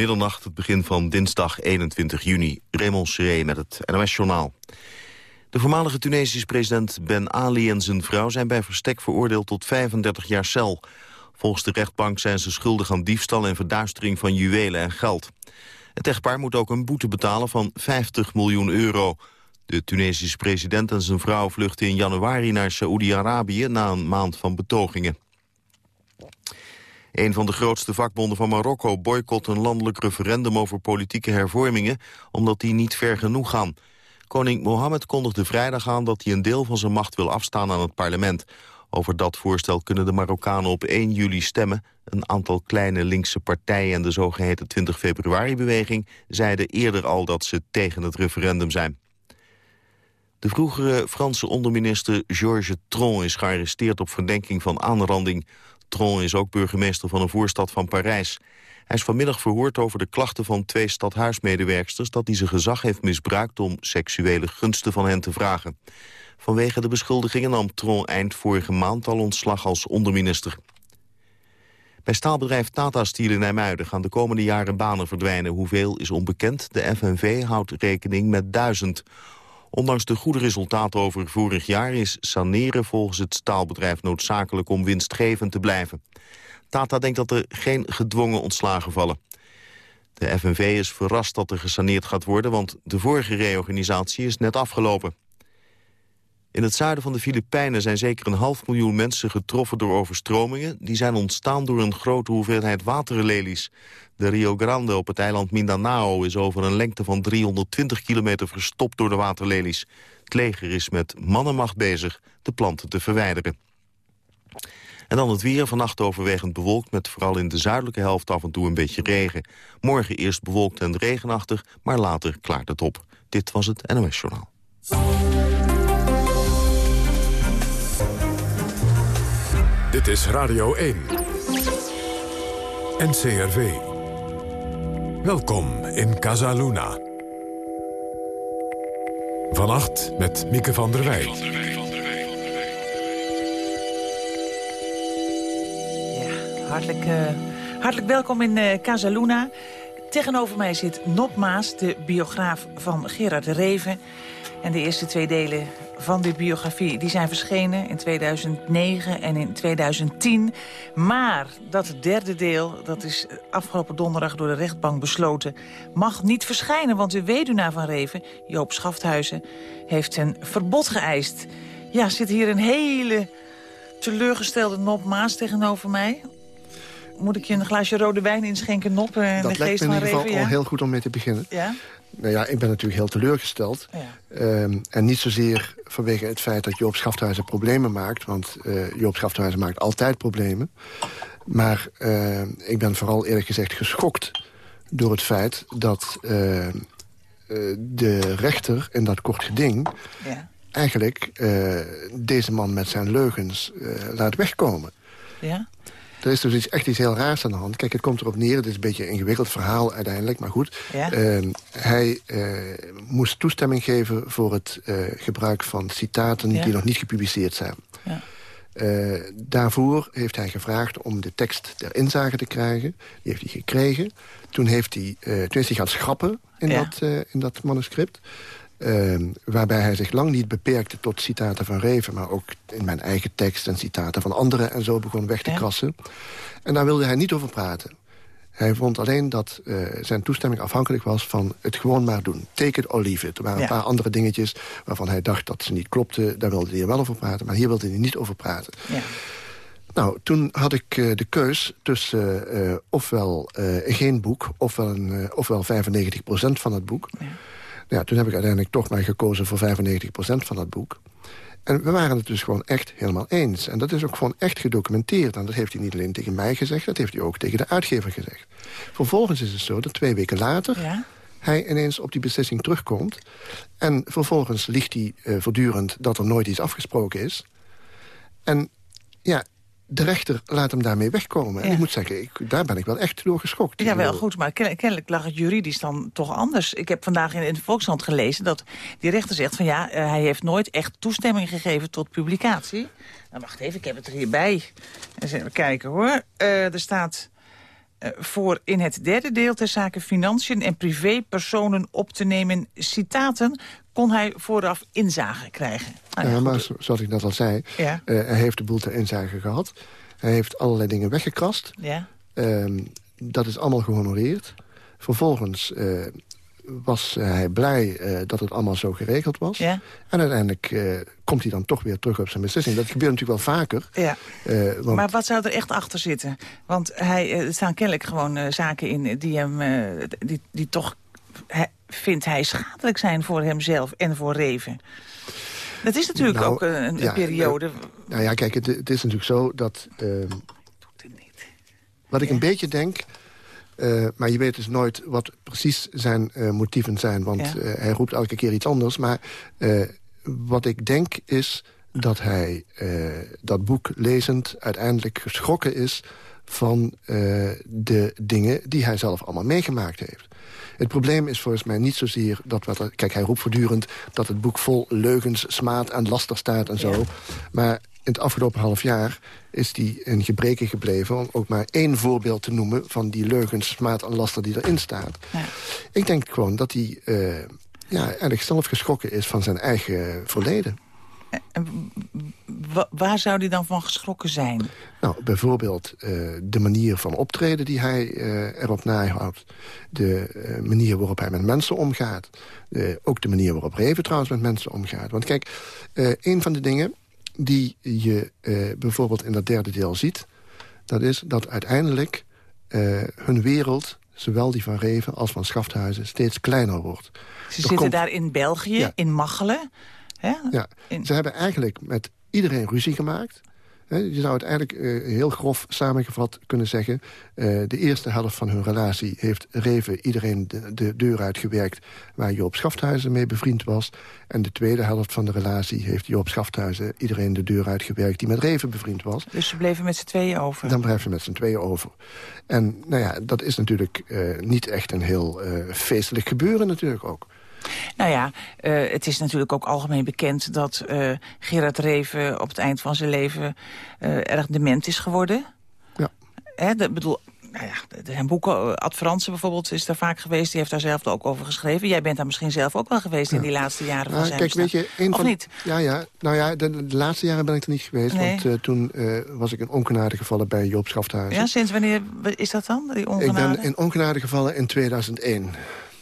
Middernacht, het begin van dinsdag 21 juni. Raymond met het NOS-journaal. De voormalige Tunesische president Ben Ali en zijn vrouw... zijn bij verstek veroordeeld tot 35 jaar cel. Volgens de rechtbank zijn ze schuldig aan diefstal... en verduistering van juwelen en geld. Het echtpaar moet ook een boete betalen van 50 miljoen euro. De Tunesische president en zijn vrouw vluchten in januari naar Saoedi-Arabië... na een maand van betogingen. Een van de grootste vakbonden van Marokko boycott een landelijk referendum over politieke hervormingen, omdat die niet ver genoeg gaan. Koning Mohammed kondigde vrijdag aan dat hij een deel van zijn macht wil afstaan aan het parlement. Over dat voorstel kunnen de Marokkanen op 1 juli stemmen. Een aantal kleine linkse partijen en de zogeheten 20 februari-beweging... zeiden eerder al dat ze tegen het referendum zijn. De vroegere Franse onderminister Georges Tron is gearresteerd op verdenking van aanranding. Tron is ook burgemeester van een voorstad van Parijs. Hij is vanmiddag verhoord over de klachten van twee stadhuismedewerksters... dat hij zijn gezag heeft misbruikt om seksuele gunsten van hen te vragen. Vanwege de beschuldigingen nam Tron eind vorige maand al ontslag als onderminister. Bij staalbedrijf Tata Steel in Nijmuiden gaan de komende jaren banen verdwijnen. Hoeveel is onbekend. De FNV houdt rekening met duizend. Ondanks de goede resultaten over vorig jaar is saneren volgens het staalbedrijf noodzakelijk om winstgevend te blijven. Tata denkt dat er geen gedwongen ontslagen vallen. De FNV is verrast dat er gesaneerd gaat worden, want de vorige reorganisatie is net afgelopen. In het zuiden van de Filipijnen zijn zeker een half miljoen mensen getroffen door overstromingen. Die zijn ontstaan door een grote hoeveelheid waterlelies. De Rio Grande op het eiland Mindanao is over een lengte van 320 kilometer verstopt door de waterlelies. Het leger is met mannenmacht bezig de planten te verwijderen. En dan het weer, vannacht overwegend bewolkt... met vooral in de zuidelijke helft af en toe een beetje regen. Morgen eerst bewolkt en regenachtig, maar later klaart het op. Dit was het NOS Journaal. Is Radio 1. NCRV. Welkom in Casaluna. Vannacht met Mieke van der Wij. Ja, hartelijk, uh, hartelijk welkom in uh. Tegenover mij zit Nop Maas, de biograaf van Gerard Reven. En de eerste twee delen van de biografie die zijn verschenen in 2009 en in 2010. Maar dat derde deel, dat is afgelopen donderdag door de rechtbank besloten... mag niet verschijnen, want de weduwnaar van Reven, Joop Schafthuizen... heeft een verbod geëist. Ja, zit hier een hele teleurgestelde Nop Maas tegenover mij. Moet ik je een glaasje rode wijn inschenken, Nop? En dat de geest lijkt me in ieder geval al heel goed om mee te beginnen. Ja? Nou ja, ik ben natuurlijk heel teleurgesteld. Ja. Ehm, en niet zozeer vanwege het feit dat Joop Schafthuizen problemen maakt. Want uh, Joop Schafthuizen maakt altijd problemen. Maar uh, ik ben vooral eerlijk gezegd geschokt door het feit dat uh, de rechter in dat kort geding... Ja. eigenlijk deze man met zijn leugens laat wegkomen. Ja? Er is dus iets, echt iets heel raars aan de hand. Kijk, het komt erop neer, het is een beetje een ingewikkeld verhaal uiteindelijk, maar goed. Ja? Uh, hij uh, moest toestemming geven voor het uh, gebruik van citaten Ja. die nog niet gepubliceerd zijn. Ja. Uh, daarvoor heeft hij gevraagd om de tekst ter inzage te krijgen. Die heeft hij gekregen. Toen, heeft hij, toen is hij gaan schrappen in, dat, in dat manuscript. Uh, waarbij hij zich lang niet beperkte tot citaten van Reven... maar ook in mijn eigen tekst en citaten van anderen... en zo begon weg te Ja. krassen. En daar wilde hij niet over praten. Hij vond alleen dat uh, zijn toestemming afhankelijk was van het gewoon maar doen. Take it or leave it. Er waren Ja. een paar andere dingetjes waarvan hij dacht dat ze niet klopten. Daar wilde hij wel over praten, maar hier wilde hij niet over praten. Ja. Nou, toen had ik uh, de keus tussen uh, ofwel geen boek... ofwel, een, ofwel 95% van het boek. Ja. Ja, toen heb ik uiteindelijk toch maar gekozen voor 95% van het boek. En we waren het dus gewoon echt helemaal eens. En dat is ook gewoon echt gedocumenteerd. En dat heeft hij niet alleen tegen mij gezegd... dat heeft hij ook tegen de uitgever gezegd. Vervolgens is het zo dat twee weken later... Ja? hij ineens op die beslissing terugkomt. En vervolgens liegt hij uh, voortdurend dat er nooit iets afgesproken is. En ja, de rechter laat hem daarmee wegkomen. En ik moet zeggen, ik, daar ben ik wel echt door geschokt. Ja, wel goed, maar ken- kennelijk lag het juridisch dan toch anders. Ik heb vandaag in, in de Volkshand gelezen dat die rechter zegt van ja, eh, hij heeft nooit echt toestemming gegeven tot publicatie. Nou, wacht even, ik heb het er hierbij. Eens even kijken hoor. Eh, er staat voor in het derde deel ter zake financiën en privépersonen op te nemen citaten kon hij vooraf inzage krijgen. Nou ja, maar zoals ik net al zei, ja. uh, hij heeft de boel ter inzage gehad. Hij heeft allerlei dingen weggekrast. Ja. Uh, dat is allemaal gehonoreerd. Vervolgens uh, was hij blij uh, dat het allemaal zo geregeld was. Ja. En uiteindelijk uh, komt hij dan toch weer terug op zijn beslissing. Dat gebeurt natuurlijk wel vaker. Ja. Uh, want... Maar wat zou er echt achter zitten? Want hij, er staan kennelijk gewoon zaken in die hem die, die toch hij, vindt hij schadelijk zijn voor hemzelf en voor Reven. Dat is natuurlijk nou, ook een, ja, periode. Nou ja, kijk, het, het, is natuurlijk zo dat... ehm, wat ik een beetje denk... Uh, maar je weet dus nooit wat precies zijn uh, motieven zijn. Want Ja. uh, hij roept elke keer iets anders. Maar wat ik denk is dat hij dat boek lezend uiteindelijk geschrokken is... van de dingen die hij zelf allemaal meegemaakt heeft. Het probleem is volgens mij niet zozeer dat wat er... Kijk, hij roept voortdurend dat het boek vol leugens, smaad en laster staat en zo. Ja. Maar in het afgelopen half jaar is die in gebreken gebleven... om ook maar één voorbeeld te noemen van die leugens, smaad en laster die erin staat. Ja. Ik denk gewoon dat hij uh, ja, eigenlijk zelf geschrokken is van zijn eigen verleden. En wa- waar zou hij dan van geschrokken zijn? Nou, bijvoorbeeld uh, de manier van optreden die hij uh, erop nahoudt. De uh, manier waarop hij met mensen omgaat. ook de manier waarop Reven trouwens met mensen omgaat. Want kijk, een van de dingen die je bijvoorbeeld in dat derde deel ziet... dat is dat uiteindelijk hun wereld, zowel die van Reven als van Schafthuizen... steeds kleiner wordt. Ze Er zitten komt- daar in België, Ja. in Machelen. Hè? Ja, In- ze hebben eigenlijk met iedereen ruzie gemaakt. Je zou het eigenlijk eh, heel grof samengevat kunnen zeggen... eh, de eerste helft van hun relatie heeft Reven iedereen de, de deur uitgewerkt... waar Joop Schafthuizen mee bevriend was. En de tweede helft van de relatie heeft Joop Schafthuizen... iedereen de deur uitgewerkt die met Reven bevriend was. Dus ze bleven met z'n tweeën over. Dan blijf je met z'n tweeën over. En nou ja, dat is natuurlijk eh, niet echt een heel feestelijk gebeuren natuurlijk ook. Nou ja, eh, het is natuurlijk ook algemeen bekend dat eh, Gerard Reven op het eind van zijn leven eh, erg dement is geworden. Ja. Hè, de, bedoel, nou ja, er zijn boeken, Ad Fransen bijvoorbeeld is daar vaak geweest, die heeft daar zelf ook over geschreven. Jij bent daar misschien zelf ook wel geweest in die laatste jaren van Nou, zijn kijk, weet je, een Of van, niet? Ja, ja. Nou ja, de, de laatste jaren ben ik er niet geweest. Nee. Want toen was ik in ongenade gevallen bij Joop Schafthuizen. Ja, sinds wanneer is dat dan, die ik ongenade? ben in ongenade gevallen in 2001.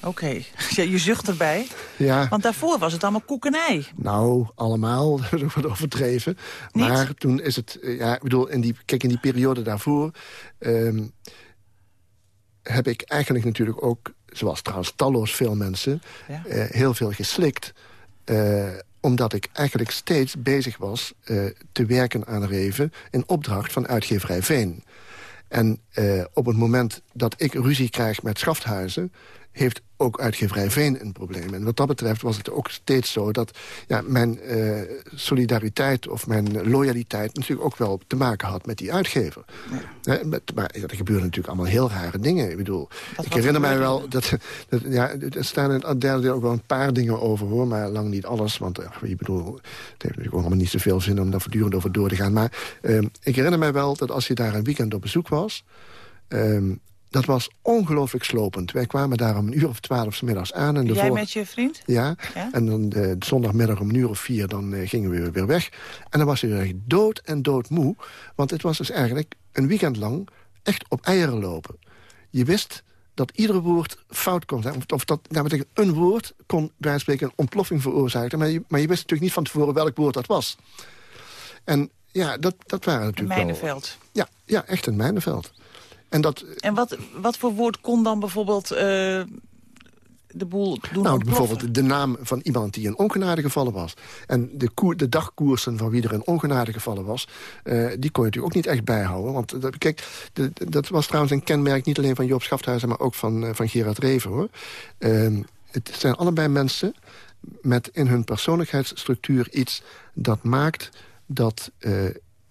Oké, ja, je zucht erbij. Ja, Want daarvoor was het allemaal koekenij. nou, allemaal. Dat is ook wat overdreven. Niet? Maar toen is het... eh, ja, ik bedoel, in die, kijk, in die periode daarvoor... ehm, heb ik eigenlijk natuurlijk ook, zoals trouwens talloos veel mensen... Ja. eh, heel veel geslikt. eh, omdat ik eigenlijk steeds bezig was te werken aan Reven... in opdracht van uitgeverij Veen. En op het moment dat ik ruzie krijg met Schafthuizen... heeft ook uitgeverij Veen een probleem. En wat dat betreft was het ook steeds zo dat ja, mijn eh, solidariteit... of mijn loyaliteit natuurlijk ook wel te maken had met die uitgever. Eh, met- maar ja, er gebeuren natuurlijk allemaal heel rare dingen. Ik bedoel, ik herinner mij wel... Dat, dat, ja, er staan in het derde deel ook wel een paar dingen over, hoor. Maar lang niet alles, want eh, ik bedoel, het heeft natuurlijk ook allemaal niet zoveel zin... om daar voortdurend over door te gaan. Maar eh, ik herinner mij wel dat als je daar een weekend op bezoek was... Ehm, dat was ongelooflijk slopend. Wij kwamen daar om een uur of twaalf middags aan. En de Jij met je vriend? Ja, Ja? en dan de, zondagmiddag om een uur of vier... dan eh, gingen we weer weg. En dan was hij echt dood en doodmoe. Want het was dus eigenlijk een weekend lang echt op eieren lopen. Je wist dat ieder woord fout kon zijn. Of, dat nou, een woord kon bij spreken een ontploffing veroorzaken. Maar je, maar je wist natuurlijk niet van tevoren welk woord dat was. En ja, dat, dat waren natuurlijk wel... mijnenveld. Ja, ja, echt een mijnenveld. En dat, En wat, wat voor woord kon dan bijvoorbeeld eh, de boel doen Nou, bijvoorbeeld de naam van iemand die in ongenade gevallen was. En de, koer, de dagkoersen van wie er in ongenade gevallen was... eh, die kon je natuurlijk ook niet echt bijhouden. Want eh, dat- kijk, de- de- dat was trouwens een kenmerk... niet alleen van Joop Schafthuizen, maar ook van, eh, van Gerard Reven. Hoor. Ehm, het zijn allebei mensen met in hun persoonlijkheidsstructuur iets... dat maakt dat...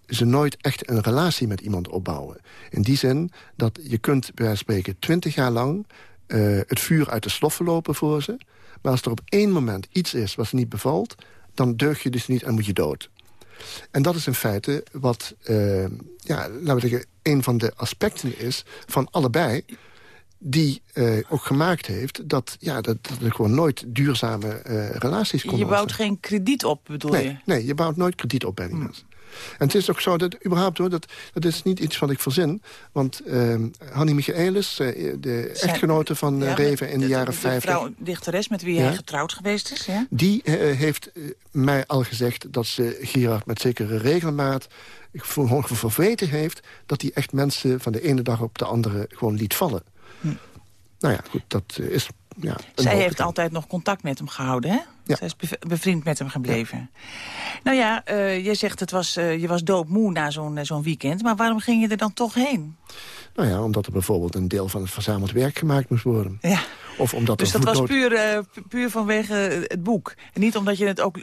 eh, ze nooit echt een relatie met iemand opbouwen. In die zin dat je kunt bij spreken twintig jaar lang... eh, het vuur uit de sloffen lopen voor ze. Maar als er op één moment iets is wat ze niet bevalt... dan deug je dus niet en moet je dood. En dat is in feite wat, uh, ja, laten we zeggen... een van de aspecten is van allebei die uh, ook gemaakt heeft dat, ja, dat, dat er gewoon nooit duurzame uh, relaties konden Je bouwt geen krediet op, bedoel nee, je? Nee, je bouwt nooit krediet op bij die mensen. En het is ook zo dat, überhaupt hoor, dat, dat is niet iets wat ik verzin. Want uh, Hanni Michaelis, uh, de echtgenote van uh, ja, Reven in de, de jaren 50... De vrouw dichteres met wie ja? hij getrouwd geweest is, ja? Die heeft mij al gezegd dat ze Gerard met zekere regelmaat... gewoon verweten heeft dat hij echt mensen van de ene dag op de andere gewoon liet vallen. Hm. Nou ja, goed, dat is... Ja, Zij heeft altijd nog contact met hem gehouden, hè? Ja. Zij is bevriend met hem gebleven. Ja. Nou ja, uh, je zegt het was, uh, je was doodmoe na zo'n uh, zo'n weekend. Maar waarom ging je er dan toch heen? Nou ja, omdat er bijvoorbeeld een deel van het verzameld werk gemaakt moest worden. Ja. Of omdat dus dat was puur, puur vanwege het boek? En niet omdat je het ook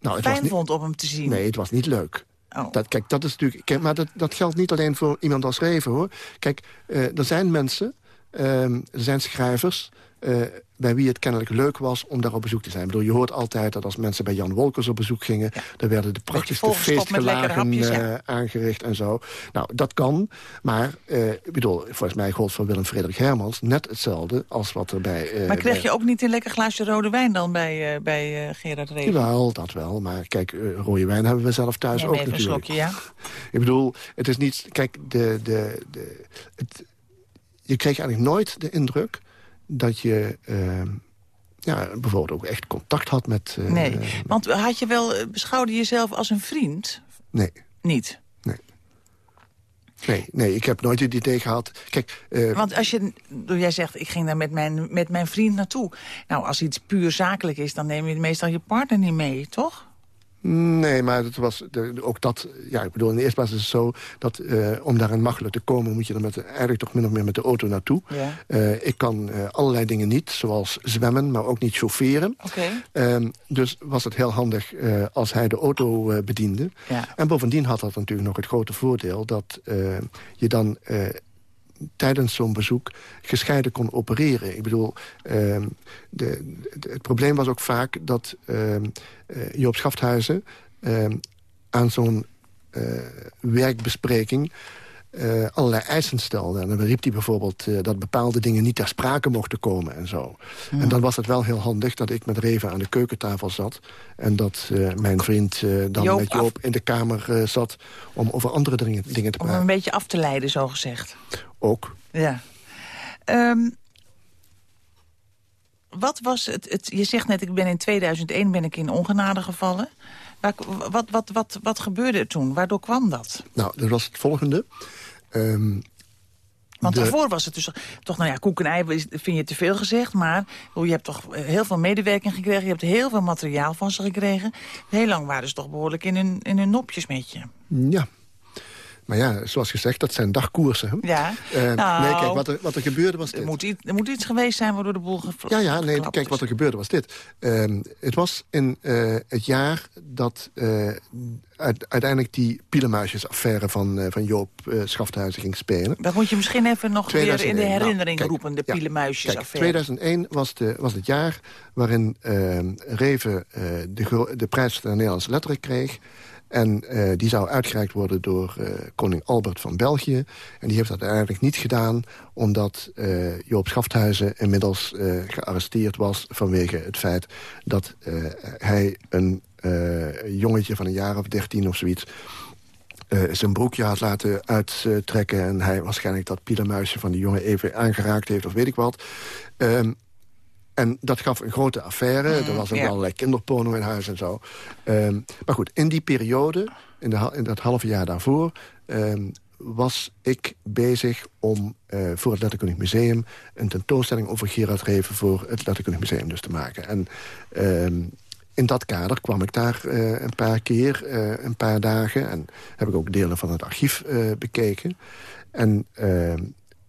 nou, het fijn niet, vond om hem te zien? Nee, het was niet leuk. Oh. Dat, kijk, dat is natuurlijk. Kijk, maar dat, dat geldt niet alleen voor iemand als Reven, hoor. Kijk, er zijn mensen, er zijn schrijvers... Uh, bij wie het kennelijk leuk was om daar op bezoek te zijn. Ik bedoel, je hoort altijd dat als mensen bij Jan Wolkers op bezoek gingen... Ja. dan werden de prachtigste feestgelagen uh, ja. aangericht en zo. Nou, dat kan, maar uh, ik bedoel, volgens mij gold voor Willem Frederik Hermans... net hetzelfde als wat er bij... maar kreeg je ook niet een lekker glaasje rode wijn dan bij, bij Gerard Reven? Jawel, dat wel, maar kijk, rode wijn hebben we zelf thuis ja, ook natuurlijk. Een slokje, ja. Ik bedoel, het is niet... Kijk, de, de, de, het, je kreeg eigenlijk nooit de indruk dat je uh, ja, bijvoorbeeld ook echt contact had met... Uh, nee, want had je wel, beschouwde je jezelf als een vriend? Nee. Niet? Nee. Nee, nee, ik heb nooit het idee gehad... Kijk, uh, Want als je, jij zegt, ik ging daar met mijn, met mijn vriend naartoe. Nou, als iets puur zakelijk is, dan neem je meestal je partner niet mee, toch? Nee, maar het was de, ook dat... Ja, ik bedoel, in de eerste plaats is het zo... dat uh, om daar in Machelen te komen... moet je er met, eigenlijk toch min of meer met de auto naartoe. Ja. Uh, ik kan uh, allerlei dingen niet, zoals zwemmen... maar ook niet chaufferen. Okay. dus was het heel handig als hij de auto bediende. Ja. En bovendien had dat natuurlijk nog het grote voordeel... dat je dan tijdens zo'n bezoek gescheiden kon opereren. Ik bedoel, uh, de, de, het probleem was ook vaak dat uh, Joop Schafthuizen... aan zo'n werkbespreking uh, allerlei eisen stelde. En dan riep hij bijvoorbeeld uh, dat bepaalde dingen niet ter sprake mochten komen en zo. En dan was het wel heel handig dat ik met Reven aan de keukentafel zat... en dat uh, mijn vriend dan Joop met Joop in de kamer zat om over andere dingen, dingen te Om praten. hem een beetje af te leiden, zo gezegd. Ook. Ja. Um, wat was het, het... Je zegt net, ik ben in 2001 ben ik in ongenade gevallen. Waar, wat, wat, wat, wat gebeurde er toen? Waardoor kwam dat? Nou, dat was het volgende. Um, Want de... daarvoor was het dus toch, nou ja, koek en ei vind je te veel gezegd. Maar je hebt toch heel veel medewerking gekregen. Je hebt heel veel materiaal van ze gekregen. Heel lang waren ze toch behoorlijk in hun, in hun nopjes met je. Ja. Maar ja, zoals gezegd, dat zijn dagkoersen. Hè? Ja. Uh, nou, nee, kijk, wat er, wat er gebeurde was dit. Er moet, iets, er moet iets geweest zijn waardoor de boel Ja, ja, nee, kijk, wat er gebeurde was dit. Uh, het was in uh, het jaar dat uit, uiteindelijk die pielenmuisjesaffaire van, van Joop Schafthuizen ging spelen. Dat moet je misschien even nog 2001. weer in de herinnering nou, kijk, roepen, de ja, pielenmuisjesaffaire. Kijk, 2001 was, de, was het jaar waarin Reven de, de prijs voor de Nederlandse letteren kreeg. En uh, die zou uitgereikt worden door uh, koning Albert van België. En die heeft dat uiteindelijk niet gedaan... omdat uh, Joop Schafthuizen inmiddels gearresteerd was... vanwege het feit dat hij een jongetje van een jaar of dertien of zoiets... zijn broekje had laten uittrekken... en hij waarschijnlijk dat pielermuisje van die jongen even aangeraakt heeft... of weet ik wat... Um, en dat gaf een grote affaire. Mm, er was ook allerlei kinderporno in huis en zo. Um, maar goed, in die periode, in, de, in dat halve jaar daarvoor... Um, was ik bezig om uh, voor het Letterkundig Museum... een tentoonstelling over Gerard Reven voor het Letterkundig Museum dus te maken. En um, in dat kader kwam ik daar uh, een paar keer, uh, een paar dagen... en heb ik ook delen van het archief bekeken. En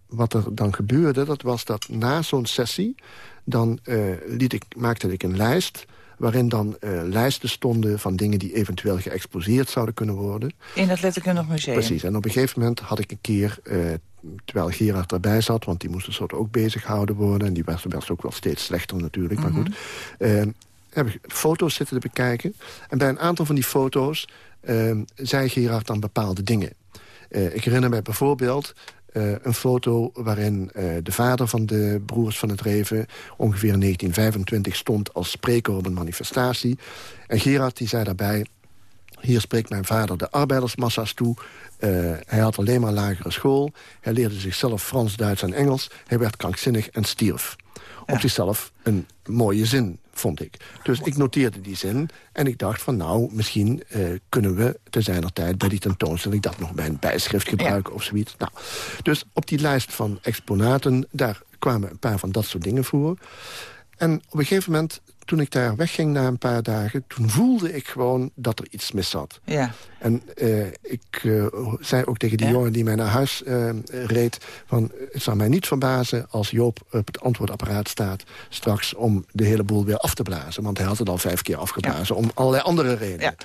wat er dan gebeurde, dat was dat na zo'n sessie dan uh, liet ik, maakte ik een lijst waarin dan uh, lijsten stonden van dingen die eventueel geëxposeerd zouden kunnen worden. In het Letterkundig Museum? Precies, en op een gegeven moment had ik een keer, uh, terwijl Gerard erbij zat... want die moest een soort ook bezig gehouden worden... en die was, was ook wel steeds slechter natuurlijk, mm -hmm. maar goed... heb ik foto's zitten te bekijken. En bij een aantal van die foto's uh, zei Gerard dan bepaalde dingen. Uh, ik herinner mij bijvoorbeeld uh, een foto waarin uh, de vader van de broers van het Reven... ongeveer in 1925 stond als spreker op een manifestatie. En Gerard die zei daarbij... Hier spreekt mijn vader de arbeidersmassa's toe. Uh, hij had alleen maar lagere school. Hij leerde zichzelf Frans, Duits en Engels. Hij werd krankzinnig en stierf. Ja. Op zichzelf een mooie zin, vond ik. Dus ik noteerde die zin en ik dacht van... nou, misschien uh, kunnen we te zijner tijd bij die tentoonstelling... dat nog bij een bijschrift gebruiken ja. of zoiets. Nou, dus op die lijst van exponaten... daar kwamen een paar van dat soort dingen voor. En op een gegeven moment toen ik daar wegging na een paar dagen... toen voelde ik gewoon dat er iets mis zat. Ja. En uh, ik uh, zei ook tegen die ja. jongen die mij naar huis uh, reed... van het zou mij niet verbazen als Joop op het antwoordapparaat staat... straks om de hele boel weer af te blazen. Want hij had het al vijf keer afgeblazen, ja. om allerlei andere redenen.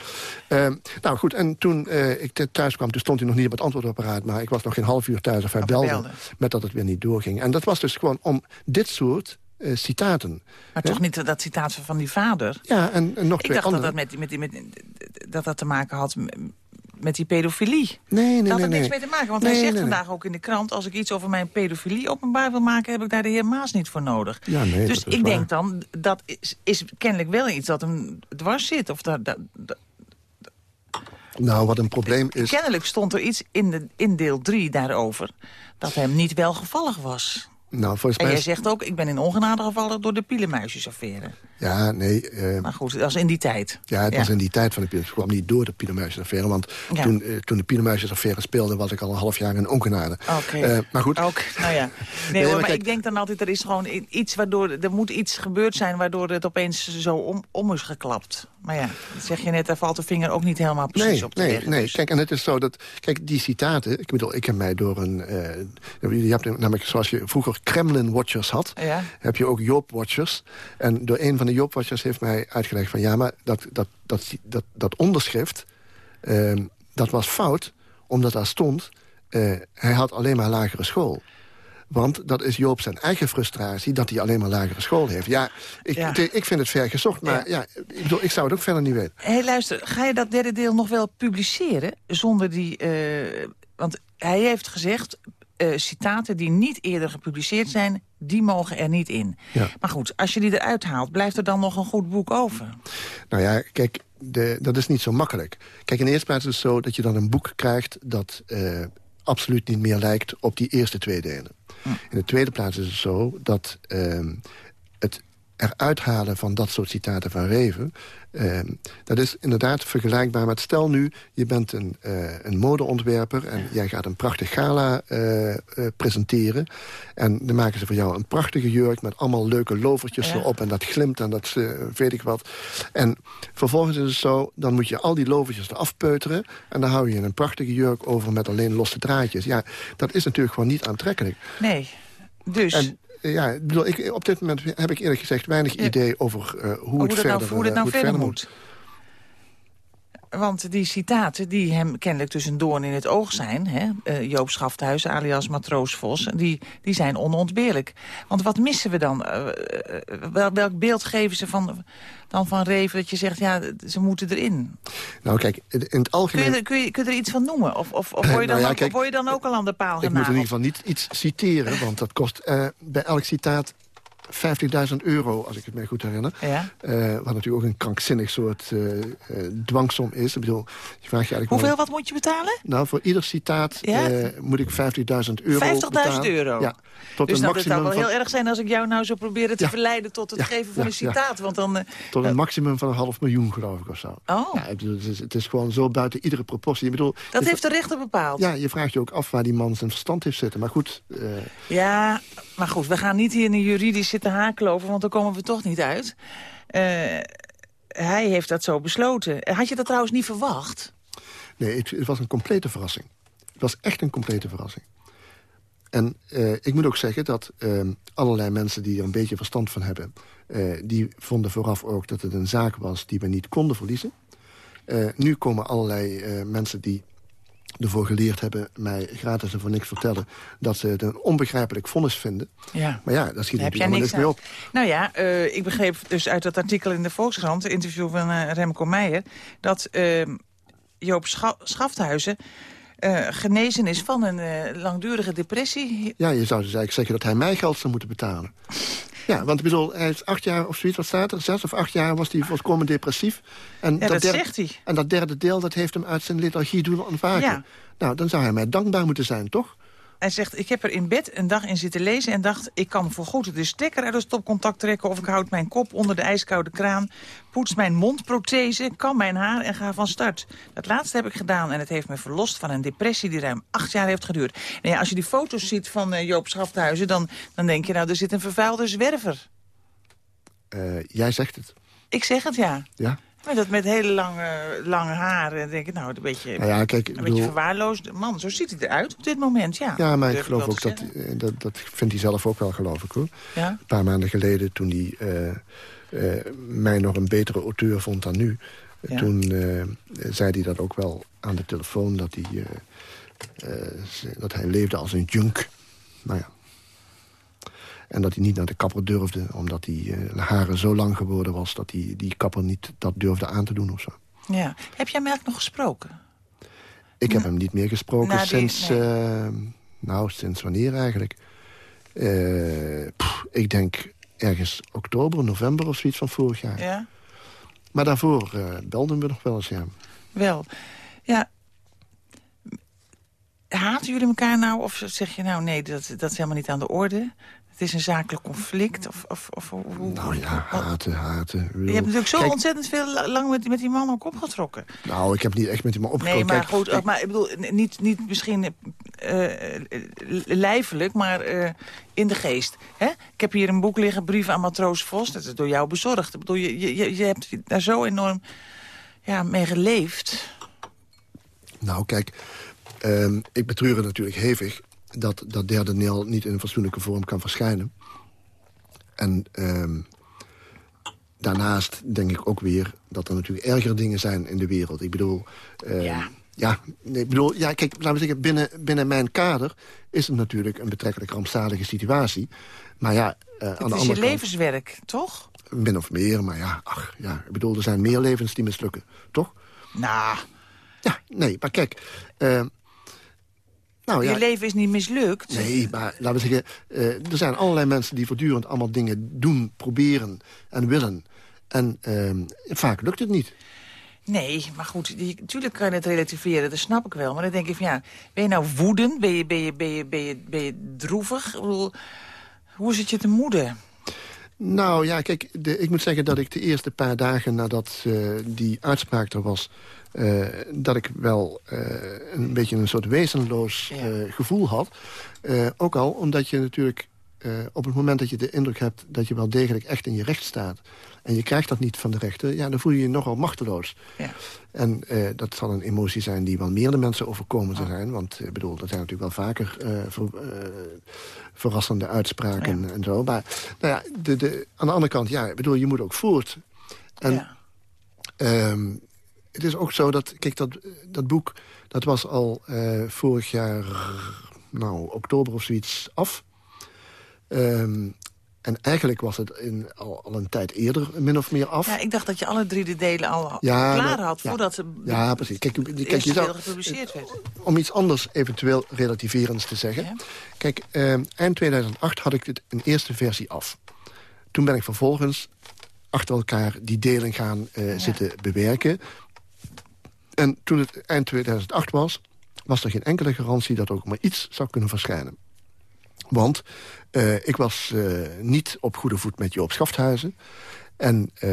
Ja. nou goed, en toen ik thuis kwam, toen stond hij nog niet op het antwoordapparaat... maar ik was nog geen half uur thuis of hij belde, belde. met dat het weer niet doorging. En dat was dus gewoon om dit soort uh, citaten. Maar toch niet dat citaat van die vader? Ja, en, en nog Ik twee dacht andere. dat dat, met, met, met, dat dat te maken had met die pedofilie. Nee, nee, dat had nee. er niks nee. mee te maken. Want Nee, hij zegt vandaag ook in de krant... als ik iets over mijn pedofilie openbaar wil maken... heb ik daar de heer Maas niet voor nodig. Ja, nee, dus ik waar. denk dan, dat is, is kennelijk wel iets dat hem dwars zit. Of dat, dat, dat- Nou, wat een probleem is... Kennelijk stond er iets in, de, in deel 3 daarover... dat hem niet welgevallig was. Nou, volgens En mij... jij is- zegt ook, ik ben in ongenade gevallen door de pielenmuisjesaffaire. Ja, nee... eh, Maar goed, dat is in die tijd. Ja, het was in die tijd van de. Het kwam niet door de Pietermuisjesaffaire. Want Ja. toen, eh, toen de Pietermuisjesaffaire speelde... was ik al een half jaar in ongenade. Oké. Eh, maar goed, Ook, nou ja. Nee, maar hoor, maar kijk- ik denk dan altijd, er is gewoon iets waardoor... er moet iets gebeurd zijn waardoor het opeens zo om, om is geklapt. Maar ja, dat zeg je net, daar valt de vinger ook niet helemaal precies nee, op te nee, leggen. nee. dus. Kijk, en het is zo dat... Kijk, die citaten... Ik bedoel, ik heb mij door een... je hebt namelijk, zoals je vroeger Kremlin-watchers had... Ja. heb je ook Joop-watchers. En door een van de Joop-watchers heeft mij uitgelegd van... ja, maar dat, dat, dat, dat, dat onderschrift, eh, dat was fout... omdat daar stond, eh, hij had alleen maar lagere school. Want dat is Joop zijn eigen frustratie... dat hij alleen maar lagere school heeft. Ja, ik, Ja. ik vind het ver gezocht, maar ja. ik, bedoel, ik zou het ook verder niet weten. Hé, luister, ga je dat derde deel nog wel publiceren zonder die... eh, want hij heeft gezegd, eh, citaten die niet eerder gepubliceerd zijn... die mogen er niet in. Ja. Maar goed, als je die eruit haalt, blijft er dan nog een goed boek over? Nou ja, kijk, de, dat is niet zo makkelijk. Kijk, in de eerste plaats is het zo dat je dan een boek krijgt... dat eh, absoluut niet meer lijkt op die eerste twee delen. In de tweede plaats is het zo dat ehm, het eruit halen van dat soort citaten van Reven... ehm, dat is inderdaad vergelijkbaar met... stel nu, je bent een, eh, een modeontwerper... en jij gaat een prachtig gala eh, eh, presenteren... en dan maken ze voor jou een prachtige jurk... met allemaal leuke lovertjes Ja. erop en dat glimt en dat eh, weet ik wat. En vervolgens is het zo, dan moet je al die lovertjes eraf peuteren... en dan hou je een prachtige jurk over met alleen losse draadjes. Ja, dat is natuurlijk gewoon niet aantrekkelijk. Nee, dus... En ja, ik bedoel, ik, op dit moment heb ik eerlijk gezegd weinig Ja. idee over eh, hoe, hoe, het verder, nou, hoe eh, het verder moet. Want die citaten die hem kennelijk dus een doorn in het oog zijn... Hè, eh, Joop Schafthuis alias Matroos Vos, die, die zijn onontbeerlijk. Want wat missen we dan? Eh, eh, wel, welk beeld geven ze van, dan van Reven dat je zegt... ja, ze moeten erin? Nou kijk, in het Kun algemeen... je, er- kun, je, kun je er iets van noemen? Of, of, of word, je dan Nou ja, ook, kijk, word je dan ook al aan de paal ik moet in ieder geval niet iets citeren, want dat kost bij elk citaat 50.000 euro, als ik het mij goed herinner. Ja. Eh, wat natuurlijk ook een krankzinnig soort eh, eh, dwangsom is. Ik bedoel, je vraagt je eigenlijk Hoeveel, wat moet je betalen? Nou, voor ieder citaat Ja? moet ik 50.000 euro 50.000 betalen. euro? Ja, tot Dus een dat zou wel van, heel erg zijn als ik jou nou zou proberen te Ja. verleiden... tot het geven van een citaat. Want dan... tot een maximum van een half miljoen, geloof ik, of zo. Oh. Ja, ik bedoel, het, is, het is gewoon zo buiten iedere proportie. Ik bedoel, Dat heeft de rechter bepaald. Ja, je vraagt je ook af waar die man zijn verstand heeft zitten. Maar goed, Ja, maar goed, we gaan niet hier in een haaklopen... want dan komen we toch niet uit. Eh, hij heeft dat zo besloten. Had je dat trouwens niet verwacht? nee, het, was een complete verrassing. Het was echt een complete verrassing. En eh, ik moet ook zeggen dat eh, allerlei mensen die er een beetje verstand van hebben... die vonden vooraf ook dat het een zaak was die we niet konden verliezen. Nu komen allerlei mensen die ervoor geleerd hebben... mij gratis en voor niks vertellen... dat ze het een onbegrijpelijk vonnis vinden. Ja. Maar ja, daar schiet Daar natuurlijk niks mee op. Nou ja, eh, ik begreep dus uit dat artikel in de Volkskrant... het interview van eh, Remco Meijer... dat eh, Joop Scha Schafthuizen uh, genezen is van een uh, langdurige depressie. Ja, je zou dus eigenlijk zeggen dat hij mij geld zou moeten betalen. Ja, want ik bedoel, hij is acht jaar of zoiets, wat staat er? Zes of acht jaar was hij volkomen depressief. En ja, dat, dat derde, zegt hij. En dat derde deel, dat heeft hem uit zijn lethargie doen ontwaken. Ja. Nou, dan zou hij mij dankbaar moeten zijn, toch? Hij zegt, ik heb er in bed een dag in zitten lezen... en dacht, ik kan voorgoed de stekker uit het stopcontact trekken... of ik houd mijn kop onder de ijskoude kraan... poets mijn mondprothese, kam mijn haar en ga van start. Dat laatste heb ik gedaan en het heeft me verlost van een depressie... die ruim acht jaar heeft geduurd. Nou ja, als je die foto's ziet van uh, Joop Schafthuizen... Dan, dan denk je, nou, er zit een vervuilde zwerver. Uh, jij zegt het. Ik zeg het, ja. Ja? Dat met hele lange, lange haren. denk ik, nou, een beetje, nou ja, kijk, een bedoel... beetje verwaarloosd. Man, zo ziet hij eruit op dit moment, ja. Ja, maar ik geloof ook dat, eh, dat... Dat vindt hij zelf ook wel, geloof ik, hoor. Ja? Een paar maanden geleden, toen hij uh, uh, mij nog een betere auteur vond dan nu... toen zei hij dat ook wel aan de telefoon, dat hij, dat hij leefde als een junk. Nou ja, en dat hij niet naar de kapper durfde, omdat die uh, haren zo lang geworden was... dat die, die kapper niet dat durfde aan te doen of zo. Ja. Heb jij hem eigenlijk nog gesproken? Ik heb hem niet meer gesproken sinds... Uh, nou, sinds wanneer eigenlijk? Uh, ik denk ergens oktober, november of zoiets van vorig jaar. Ja. Maar daarvoor belden we nog wel eens, ja. Wel. Ja, haten jullie elkaar nou? Of zeg je nou, nee, dat, dat is helemaal niet aan de orde? Het is een zakelijk conflict? Of, of, of hoe, nou ja, haten, haten. Je hebt natuurlijk zo ontzettend veel lang met, met die man ook opgetrokken. Nou, ik heb niet echt met die man opgetrokken. Nee, maar goed, maar ik bedoel, niet, niet misschien uh, lijfelijk, maar uh, in de geest. Hè? Ik heb hier een boek liggen, Brief aan Matroos Vos. Dat is door jou bezorgd. Ik bedoel, je, je, je hebt daar zo enorm ja, mee geleefd. Nou, kijk, uh, ik betreur het natuurlijk hevig dat dat derde deel niet in een fatsoenlijke vorm kan verschijnen. En um, daarnaast denk ik ook weer dat er natuurlijk erger dingen zijn in de wereld. Ik bedoel... Uh, ja. Ja, nee, ik bedoel, ja, kijk, laten we zeggen, binnen, binnen mijn kader is het natuurlijk een betrekkelijk rampzalige situatie. Maar ja, uh, aan de andere kant... is je levenswerk, toch? Min of meer, maar ja, ach, ja, ik bedoel, er zijn meer levens die mislukken, toch? Nou... Ja, nee, maar kijk, uh, nou, ja. Je leven is niet mislukt. Nee, maar laten we zeggen... Uh, er zijn allerlei mensen die voortdurend allemaal dingen doen, proberen en willen. En uh, vaak lukt het niet. Nee, maar goed, natuurlijk kan je het relativeren, dat snap ik wel. Maar dan denk ik van ja, ben je nou woedend? Ben je, ben je, ben je, ben je, ben je droevig? Ik bedoel, hoe is het je te moeden? Nou ja, kijk, de, ik moet zeggen dat ik de eerste paar dagen nadat uh, die uitspraak er was... Uh, dat ik wel uh, een beetje een soort wezenloos gevoel had. ook al omdat je natuurlijk op het moment dat je de indruk hebt... dat je wel degelijk echt in je recht staat... en je krijgt dat niet van de rechter... ja, dan voel je je nogal machteloos. Ja. En dat zal een emotie zijn die wel meerdere mensen overkomen oh. zijn. Want ik bedoel, er zijn natuurlijk wel vaker ver, verrassende uitspraken ja. en zo. Maar nou ja, de, de, aan de andere kant, ja, ik bedoel, je moet ook voort. En ja. um, het is ook zo dat, kijk, dat, dat boek... dat was al vorig jaar, nou, oktober of zoiets af. Um, en eigenlijk was het in, al, al, een tijd eerder min of meer af. Ja, ik dacht dat je alle drie de delen al ja, klaar had... Ja, voordat de, ja, precies. Kijk, kijk, je zou, gepubliceerd werd. Om iets anders eventueel relativerends te zeggen. Ja. Kijk, uh, eind 2008 had ik het een eerste versie af. Toen ben ik vervolgens achter elkaar die delen gaan uh, zitten bewerken. En toen het eind 2008 was, was er geen enkele garantie... dat ook maar iets zou kunnen verschijnen. Want uh, ik was uh, niet op goede voet met Joop Schafthuizen. En uh,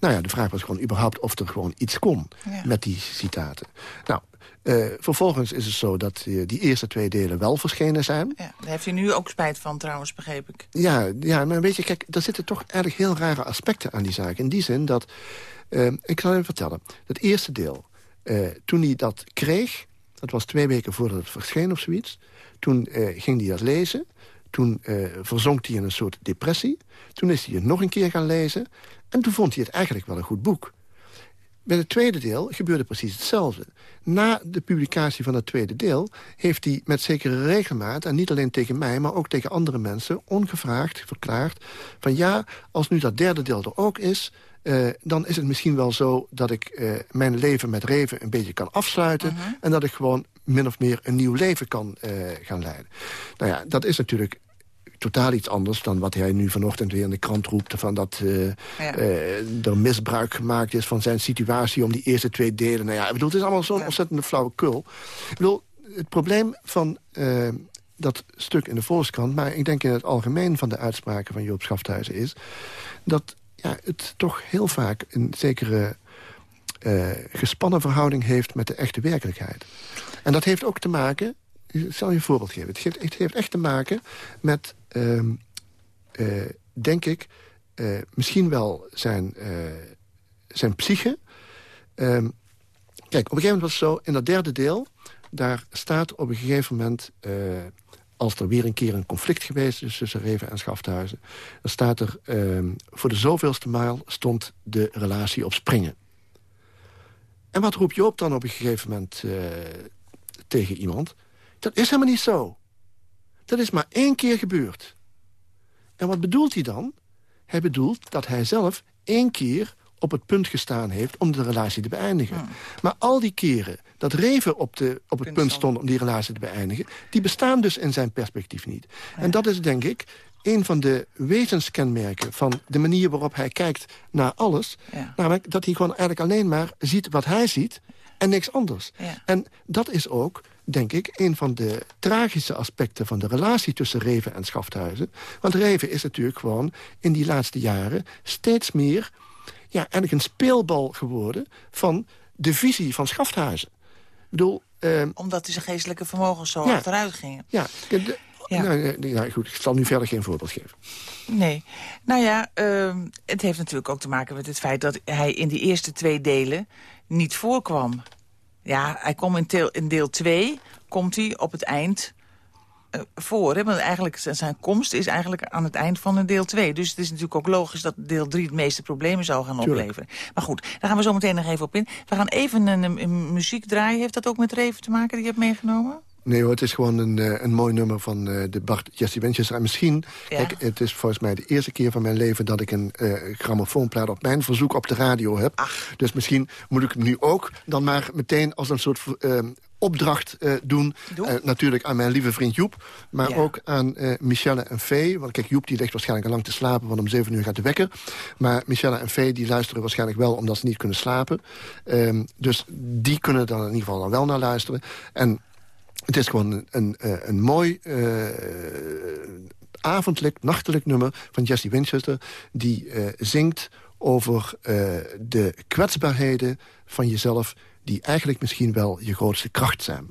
nou ja, de vraag was gewoon überhaupt of er gewoon iets kon ja. met die citaten. Nou, vervolgens is het zo dat die eerste twee delen wel verschenen zijn. Ja, daar heeft u nu ook spijt van trouwens, begreep ik. Ja, ja maar weet je, kijk, er zitten toch eigenlijk heel rare aspecten aan die zaak. In die zin dat, ik zal even vertellen, het eerste deel... Toen hij dat kreeg, dat was twee weken voordat het verscheen of zoiets... toen uh, ging hij dat lezen. Toen uh, verzonk hij in een soort depressie. Toen is hij het nog een keer gaan lezen. En toen vond hij het eigenlijk wel een goed boek. Bij het tweede deel gebeurde precies hetzelfde. Na de publicatie van het tweede deel heeft hij met zekere regelmaat... en niet alleen tegen mij, maar ook tegen andere mensen... ongevraagd verklaard van ja, als nu dat derde deel er ook is... Uh, dan is het misschien wel zo dat ik uh, mijn leven met Reven een beetje kan afsluiten... Uh -huh. en dat ik gewoon min of meer een nieuw leven kan uh, gaan leiden. Nou ja, dat is natuurlijk totaal iets anders dan wat hij nu vanochtend weer in de krant roept... van dat uh, ja. uh, er misbruik gemaakt is van zijn situatie om die eerste twee delen. Nou ja, ik bedoel, het is allemaal zo'n ja. ontzettende flauwekul. Ik bedoel, het probleem van uh, dat stuk in de Volkskrant... maar ik denk in het algemeen van de uitspraken van Joop Schafthuizen is... dat het toch heel vaak een zekere gespannen verhouding heeft met de echte werkelijkheid. En dat heeft ook te maken ik zal je een voorbeeld geven. Het heeft, heeft echt te maken met, uh, uh, denk ik, uh, misschien wel zijn, zijn psyche. Ehm, kijk, op een gegeven moment was het zo, in dat derde deel... daar staat op een gegeven moment... als er weer een keer een conflict geweest is tussen Reven en Schafthuizen... dan staat er, ehm, voor de zoveelste maal stond de relatie op springen. En wat roep je op dan op een gegeven moment tegen iemand? Dat is helemaal niet zo. Dat is maar één keer gebeurd. En wat bedoelt hij dan? Hij bedoelt dat hij zelf één keer op het punt gestaan heeft om de relatie te beëindigen. Hmm. Maar al die keren dat Reven op, de, op het punt stond om die relatie te beëindigen... die bestaan dus in zijn perspectief niet. En dat is denk ik een van de wezenskenmerken van de manier waarop hij kijkt naar alles. Ja. Namelijk dat hij gewoon eigenlijk alleen maar ziet wat hij ziet en niks anders. Ja. En dat is ook denk ik, een van de tragische aspecten van de relatie tussen Reven en Schafthuizen. Want Reven is natuurlijk gewoon in die laatste jaren steeds meer... ja, eigenlijk een speelbal geworden van de visie van Schafthuizen. Bedoel... Uh, Omdat hij zijn geestelijke vermogens zo ja, achteruit gingen. Ja, de, ja. Nou, nou, goed, ik zal nu verder geen voorbeeld geven. Nee. Nou ja, uh, het heeft natuurlijk ook te maken met het feit... dat hij in die eerste twee delen niet voorkwam. Ja, hij komt in, deel, in deel 2 komt hij op het eind voor. Hè? Want eigenlijk zijn komst is eigenlijk aan het eind van een deel 2. Dus het is natuurlijk ook logisch dat deel 3 het meeste problemen zou gaan Tuurlijk. opleveren. Maar goed, daar gaan we zo meteen nog even op in. We gaan even een, een, een muziek draaien. Heeft dat ook met Reven te maken die je hebt meegenomen? Nee hoor, het is gewoon een, uh, een mooi nummer van uh, de Bart Jesse Winchester. En misschien, ja. kijk, het is volgens mij de eerste keer van mijn leven... dat ik een uh, grammofoonplaat op mijn verzoek op de radio heb. Ach. Dus misschien moet ik hem nu ook dan maar meteen als een soort opdracht doen. Doe. natuurlijk aan mijn lieve vriend Joep. Maar Ja. ook aan Michelle en Vee. Want kijk, Joep die ligt waarschijnlijk al lang te slapen... want om zeven uur gaat de wekker. Maar Michelle en Vee die luisteren waarschijnlijk wel... omdat ze niet kunnen slapen. Ehm, dus die kunnen dan in ieder geval dan wel naar luisteren. En het is gewoon een, een, een, een mooi uh, avondelijk, nachtelijk nummer van Jesse Winchester... die uh, zingt over uh, de kwetsbaarheden van jezelf... die eigenlijk misschien wel je grootste kracht zijn.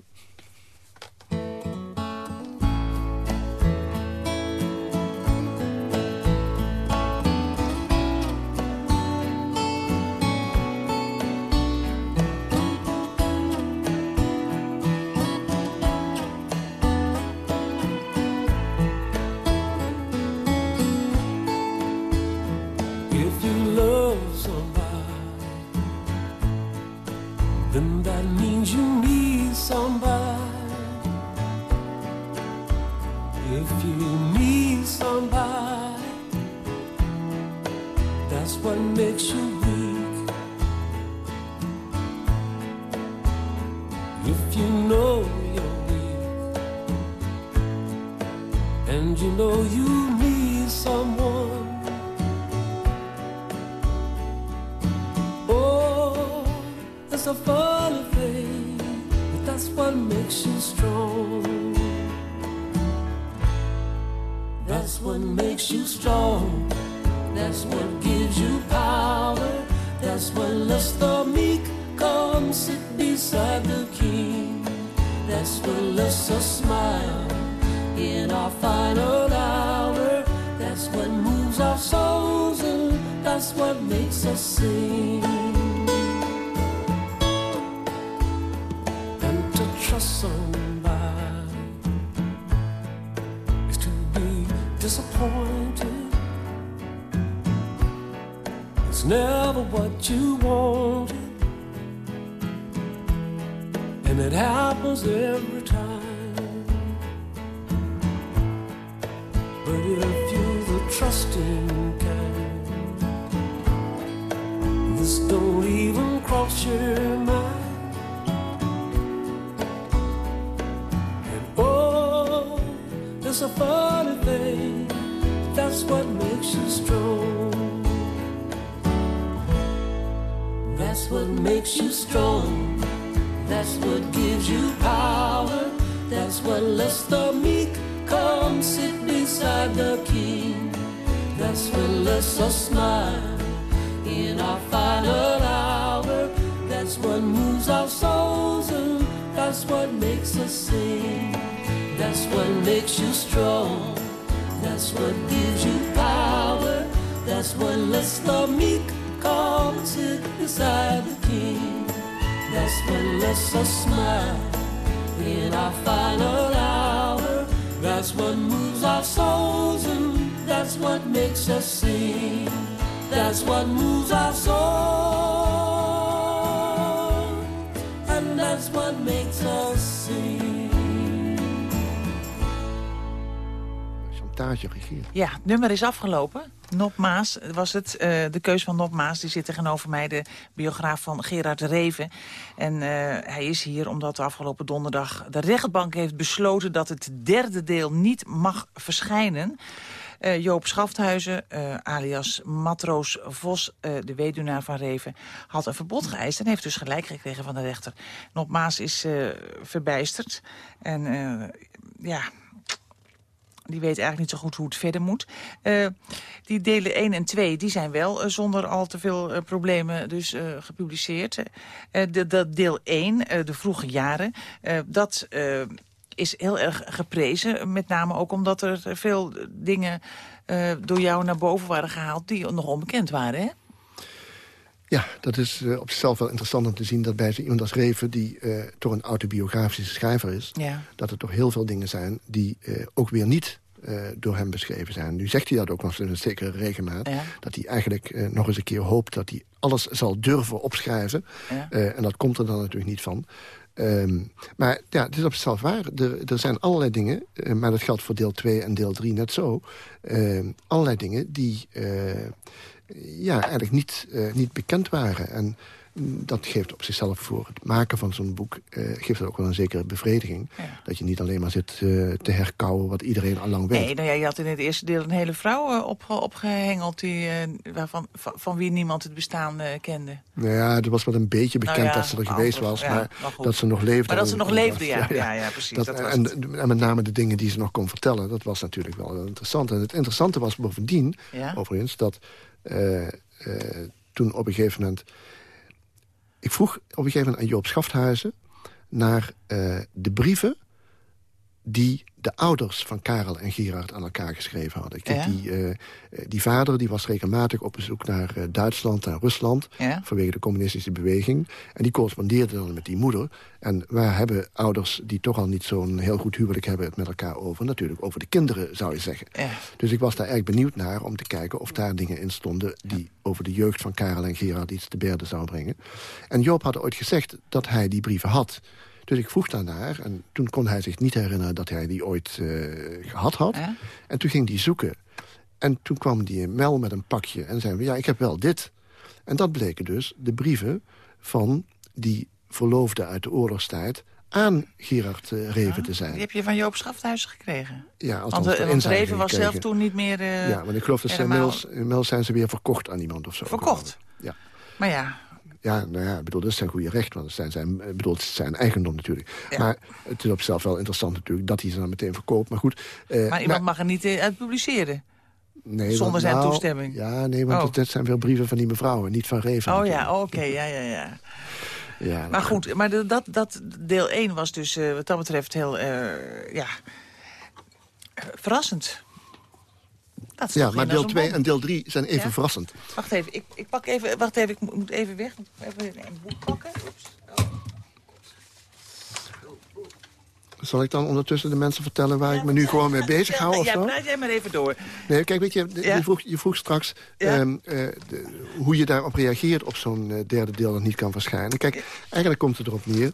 What makes you strong. That's what makes you strong. That's what gives you power. That's what lets the meek come sit beside the king. That's what lets us smile in our final hour. That's what moves our souls and that's what makes us sing. That's what makes you strong. That's what gives you power. That's what lets the meek come sit beside the king. That's what lets us smile in our final hour. That's what moves our souls and that's what makes us sing. That's what moves our soul and that's what makes us sing. Ja, het nummer is afgelopen. Nop Maas was het. eh, de keus van Nop Maas. Die zit tegenover mij, de biograaf van Gerard Reven. En eh, hij is hier omdat de afgelopen donderdag... de rechtbank heeft besloten dat het derde deel niet mag verschijnen. Eh, Joop Schafthuizen, alias Matroos Vos, de weduwnaar van Reven... had een verbod geëist en heeft dus gelijk gekregen van de rechter. Nop Maas is verbijsterd. En ja, die weet eigenlijk niet zo goed hoe het verder moet. Eh, die delen 1 en 2 die zijn wel eh, zonder al te veel eh, problemen dus, gepubliceerd. Dat deel 1, eh, de vroege jaren, dat is heel erg geprezen. Met name ook omdat er veel dingen door jou naar boven waren gehaald... die nog onbekend waren, hè? Ja, dat is eh, op zichzelf wel interessant om te zien... dat bij zo iemand als Reven, die eh, toch een autobiografische schrijver is... Ja. dat er toch heel veel dingen zijn die eh, ook weer niet door hem beschreven zijn. Nu zegt hij dat ook nog in een zekere regelmaat... Ja. dat hij eigenlijk nog eens een keer hoopt... dat hij alles zal durven opschrijven. Ja. En dat komt er dan natuurlijk niet van. Ehm, maar ja, het is op zichzelf waar. Er, er zijn allerlei dingen, maar dat geldt voor deel 2 en deel 3 net zo. Ehm, allerlei dingen die ja, eigenlijk niet, eh, niet bekend waren. En dat geeft op zichzelf voor het maken van zo'n boek... eh, geeft dat ook wel een zekere bevrediging. Ja. Dat je niet alleen maar zit eh, te herkauwen wat iedereen al lang weet. Nee, nou ja, je had in het eerste deel een hele vrouw opge- opgehengeld... Die, waarvan, van, van wie niemand het bestaan kende. Nou ja, het was wel een beetje bekend Nou ja, dat ze er geweest was. ja, maar dat ze nog leefde. Maar dat ze nog leefde, ja. Ja, ja, precies, dat was en, en met name de dingen die ze nog kon vertellen, dat was natuurlijk wel interessant. En het interessante was bovendien, overigens, dat toen op een gegeven moment... Ik vroeg op een gegeven moment aan Joop Schafthuizen... naar eh, de brieven die de ouders van Karel en Gerard aan elkaar geschreven hadden. Kijk, Ja. die, eh, eh, die vader die was regelmatig op bezoek naar eh, Duitsland en Rusland... Ja? vanwege de communistische beweging. En die correspondeerde dan met die moeder. En waar hebben ouders die toch al niet zo'n heel goed huwelijk hebben... het met elkaar over? Natuurlijk over de kinderen, zou je zeggen. Ja. Dus ik was daar eigenlijk benieuwd naar om te kijken of daar dingen in stonden... die over de jeugd van Karel en Gerard iets te berden zouden brengen. En Joop had ooit gezegd dat hij die brieven had. Dus ik vroeg daarnaar en toen kon hij zich niet herinneren... dat hij die ooit eh, gehad had. En toen ging hij zoeken. En toen kwam die Mel met een pakje en zei... ja, ik heb wel dit. En dat bleken dus de brieven van die verloofde uit de oorlogstijd... aan Gerard eh, Reven te zijn. Die heb je van Joop Schafthuizen gekregen. Ja, althans Want, de eh, want inzage Reven was zelf toen niet meer... Ja, want ik geloof dat ze inmiddels, inmiddels zijn ze weer verkocht aan iemand of zo. Verkocht? Ja. Maar ja, Ja, nou ja, bedoel, dat is zijn goede recht, want het zijn zijn, bedoel, het zijn eigendom natuurlijk. Ja. Maar het is op zichzelf wel interessant natuurlijk dat hij ze dan meteen verkoopt. Maar goed. eh, maar iemand mag er niet eh, uit publiceren. nee, zonder want zijn nou, toestemming. Ja, nee, want Oh. zijn veel brieven van die mevrouw en niet van Reven. Oh ja, oké, ja, ja, ja. ja Maar nou, goed, maar dat, dat deel 1 was dus eh, wat dat betreft heel, eh, ja, verrassend. Dat Ja, maar deel als een 2 bom. en deel 3 zijn even Ja? verrassend. Wacht even, ik, ik pak even, wacht even, ik moet, even weg. Ik moet Even een boek pakken. Oeps. Oh. Zal ik dan ondertussen de mensen vertellen waar ik me nu gewoon mee bezig hou? Of Ja, praat jij maar even door. Nee, kijk, weet je, Ja. je, vroeg, je vroeg straks Ja. ehm, eh, de- hoe je daarop reageert op zo'n eh, derde deel dat niet kan verschijnen. Kijk, eigenlijk komt het erop neer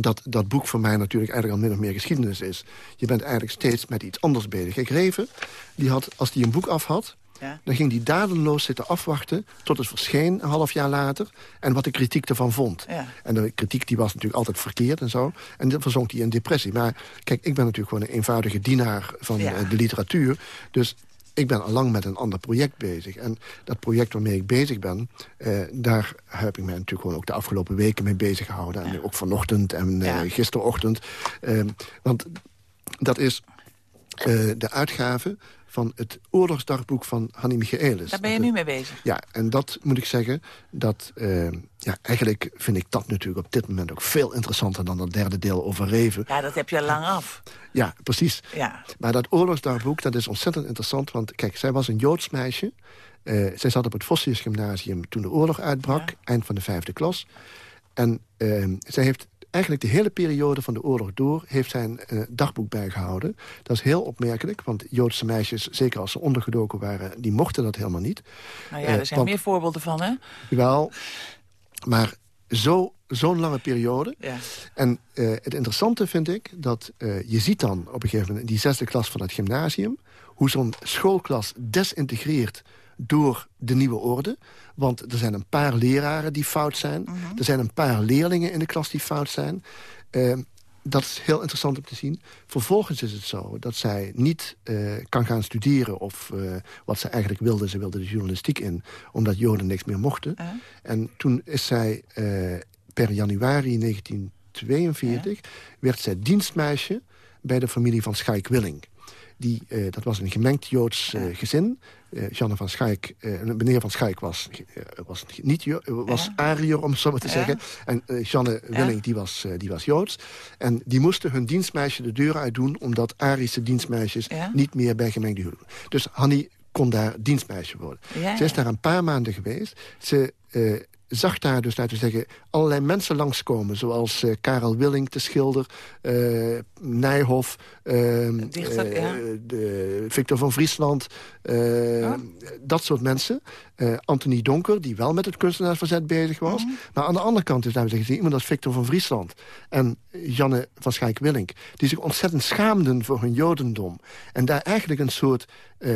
dat dat boek voor mij natuurlijk eigenlijk al min of meer geschiedenis is. Je bent eigenlijk steeds met iets anders bezig. Kijk, Reven, die had, als hij een boek af had... Ja. dan ging hij dadeloos zitten afwachten tot het verscheen een half jaar later... en wat de kritiek ervan vond. Ja. En de kritiek die was natuurlijk altijd verkeerd en zo. En dan verzonk hij in depressie. Maar kijk, ik ben natuurlijk gewoon een eenvoudige dienaar van Ja. eh, de literatuur. Dus ik ben al lang met een ander project bezig. En dat project waarmee ik bezig ben... eh, daar heb ik mij natuurlijk gewoon ook de afgelopen weken mee bezig gehouden. En ook vanochtend en eh, gisterochtend. Eh, want dat is eh, de uitgave van het oorlogsdagboek van Hanni Michaelis. Daar ben je nu mee bezig. Ja, en dat moet ik zeggen, dat, eh, ja, eigenlijk vind ik dat natuurlijk op dit moment ook veel interessanter dan dat derde deel over Reven. Ja, dat heb je al lang af. Ja, precies. Ja. Maar dat oorlogsdagboek, dat is ontzettend interessant, want kijk, zij was een Joods meisje. Eh, zij zat op het Vossius Gymnasium toen de oorlog uitbrak, Ja. eind van de vijfde klas. En eh, zij heeft eigenlijk de hele periode van de oorlog door... heeft zij een eh, dagboek bijgehouden. Dat is heel opmerkelijk, want Joodse meisjes... zeker als ze ondergedoken waren, die mochten dat helemaal niet. Nou ja, Eh, er zijn want- meer voorbeelden van, hè? Wel, maar zo- zo'n lange periode. Ja. En eh, het interessante vind ik dat eh, je ziet dan op een gegeven moment... in die zesde klas van het gymnasium... hoe zo'n schoolklas desintegreert door de nieuwe orde. Want er zijn een paar leraren die fout zijn. Er zijn een paar leerlingen in de klas die fout zijn. Eh, dat is heel interessant om te zien. Vervolgens is het zo dat zij niet eh, kan gaan studeren... of eh, wat ze eigenlijk wilde, ze wilde de journalistiek in... omdat Joden niks meer mochten. Ja. En toen is zij eh, per januari 1942... werd zij dienstmeisje bij de familie van Schaik-Willing. Die, eh, dat was een gemengd Joods eh, gezin. Eh Janne van Schaik, eh, meneer van Schaik was, eh, was, niet was Ja. Ariër, om het zo maar te Ja. zeggen. En Janne Willing, die, was, die was Joods. En die moesten hun dienstmeisje de deur uit doen... omdat Arische dienstmeisjes niet meer bij gemengde huwelijken. Dus Hanni kon daar dienstmeisje worden. Ze is daar een paar maanden geweest. Ze zag daar dus, laten we zeggen, allerlei mensen langskomen. Zoals eh, Karel Willing, de schilder, eh, Nijhoff, eh, dichter, ja. de, Victor van Friesland. Dat soort mensen. Anthony Donker, die wel met het kunstenaarsverzet bezig was. Mhm. Maar aan de andere kant is, laten we zeggen, iemand als Victor van Friesland. En Janne van Schaik-Willink. Die zich ontzettend schaamden voor hun jodendom. En daar eigenlijk een soort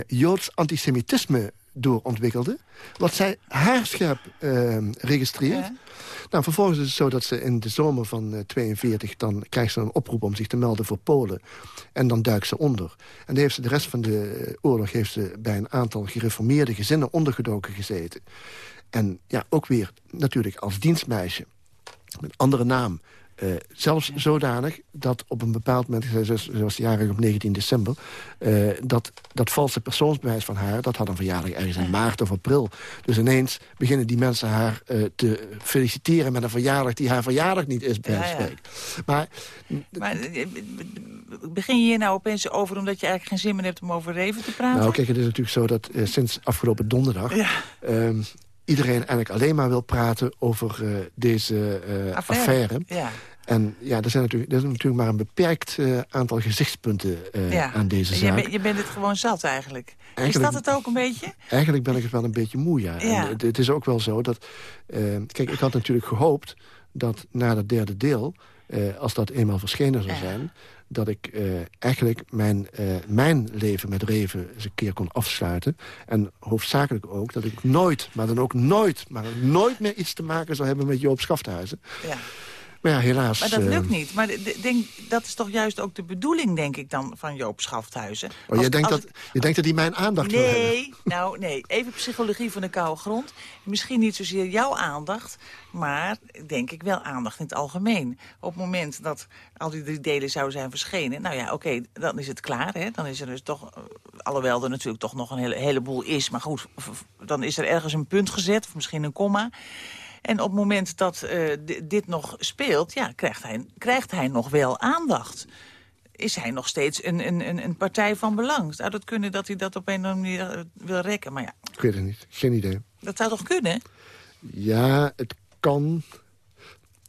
joods antisemitisme door ontwikkelde. Wat zij haarscherp eh, registreert. Ja. Nou, vervolgens is het zo dat ze in de zomer van eh 42... dan krijgt ze een oproep om zich te melden voor Polen. En dan duikt ze onder. En dan heeft ze de rest van de eh, oorlog... heeft ze bij een aantal gereformeerde gezinnen ondergedoken gezeten. En ja, ook weer natuurlijk als dienstmeisje. Met andere naam. Eh, zelfs zodanig dat op een bepaald moment... ze was jarig op 19 december... eh, dat, dat valse persoonsbewijs van haar... dat had een verjaardag ergens in maart of april. Dus ineens beginnen die mensen haar eh, te feliciteren... met een verjaardag die haar verjaardag niet is, bij Ja. Maar Maar begin je hier nou opeens over omdat je eigenlijk geen zin meer hebt om over Reven te praten? nou, kijk, het is natuurlijk zo dat sinds afgelopen donderdag... Ja. Iedereen eigenlijk alleen maar wil praten over eh, deze eh, Affaire. affaire. Ja. En ja, er, zijn natuurlijk, er is natuurlijk maar een beperkt eh, aantal gezichtspunten ja. aan deze je, zaak. bent- je bent het gewoon zat eigenlijk. Eigenlijk- Is dat het ook een beetje? Eigenlijk ben ik het wel een beetje moe, ja. Ja. En het, het is ook wel zo dat... kijk, ik had natuurlijk gehoopt dat na dat derde deel... als dat eenmaal verschenen zou zijn... dat ik eh, eigenlijk mijn, eh, mijn leven met Reven eens een keer kon afsluiten. En hoofdzakelijk ook dat ik nooit, maar dan ook nooit... maar nooit meer iets te maken zou hebben met Joop Schafthuizen. Ja. Maar ja, helaas... Maar dat eh, lukt niet. Maar de- de- denk, dat is toch juist ook de bedoeling, denk ik dan, van Joop Schafthuizen. Oh, Als- jij denkt als dat, je denkt dat hij mijn aandacht wil hebben? Nee, nou nee. Even psychologie van de koude grond. Misschien niet zozeer jouw aandacht, maar denk ik wel aandacht in het algemeen. Op het moment dat al die drie delen zouden zijn verschenen... nou ja, oké, dan is het klaar. Hè? Dan is er dus toch, eh, alhoewel er natuurlijk toch nog een hele, heleboel is... maar goed, dan is er ergens een punt gezet, of misschien een komma... En op het moment dat eh, di- dit nog speelt, ja, krijgt, hij, krijgt hij nog wel aandacht. Is hij nog steeds een, een, een, partij van belang? Zou dat kunnen dat hij dat op een of andere manier eh, wil rekken? Maar ja, Ik weet het niet. Geen idee. dat zou toch kunnen? Ja, het kan.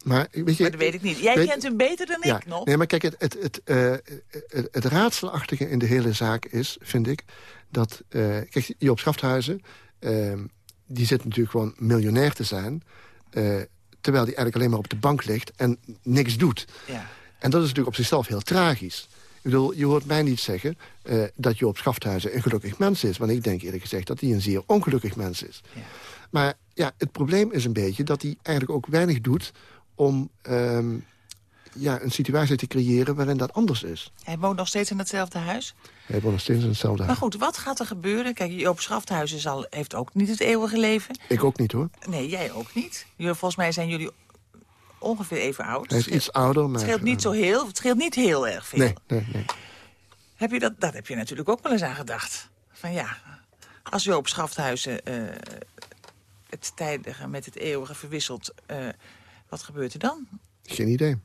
Maar weet je... Maar dat weet ik niet. Jij weet- kent hem beter dan ja, ik nog. Nee, maar kijk, het, het, het, eh, het, het raadselachtige in de hele zaak is, vind ik... dat, eh, kijk, Joop Schafthuizen, eh, die zit natuurlijk gewoon miljonair te zijn... eh, terwijl hij eigenlijk alleen maar op de bank ligt en niks doet. Ja. En dat is natuurlijk op zichzelf heel tragisch. Ik bedoel, je hoort mij niet zeggen uh, dat Joop Schafthuizen een gelukkig mens is. Want ik denk eerlijk gezegd dat hij een zeer ongelukkig mens is. Ja. Maar ja, het probleem is een beetje dat hij eigenlijk ook weinig doet... om um, ja, een situatie te creëren waarin dat anders is. Hij woont nog steeds in hetzelfde huis? Hij woont nog steeds in hetzelfde huis. Maar goed, wat gaat er gebeuren? Kijk, Joop Schafthuizen zal, heeft ook niet het eeuwige leven. Ik ook niet, hoor. Nee, jij ook niet. Volgens mij zijn jullie ongeveer even oud. Hij is iets ouder, maar... Het scheelt niet, zo heel, het scheelt niet heel erg veel. Nee, nee, nee. Heb je dat, dat heb je natuurlijk ook wel eens aan gedacht. Van ja, als Joop Schafthuizen uh, het tijdige met het eeuwige verwisselt... Uh, wat gebeurt er dan? Geen idee.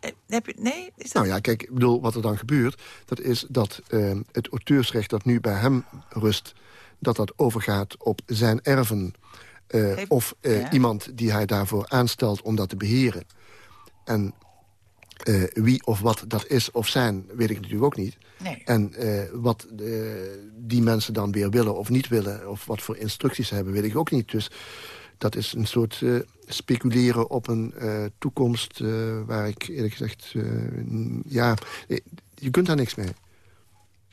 Eh, heb je, nee? Is dat... Nou ja, kijk, ik bedoel, wat er dan gebeurt... dat is dat uh, het auteursrecht dat nu bij hem rust... dat dat overgaat op zijn erven... Uh, Heeft, of uh, ja. iemand die hij daarvoor aanstelt om dat te beheren. En wie of wat dat is of zijn, weet ik natuurlijk ook niet. Nee. En wat die mensen dan weer willen of niet willen... of wat voor instructies ze hebben, weet ik ook niet. Dus dat is een soort speculeren op een toekomst... waar ik eerlijk gezegd... ja, je kunt daar niks mee.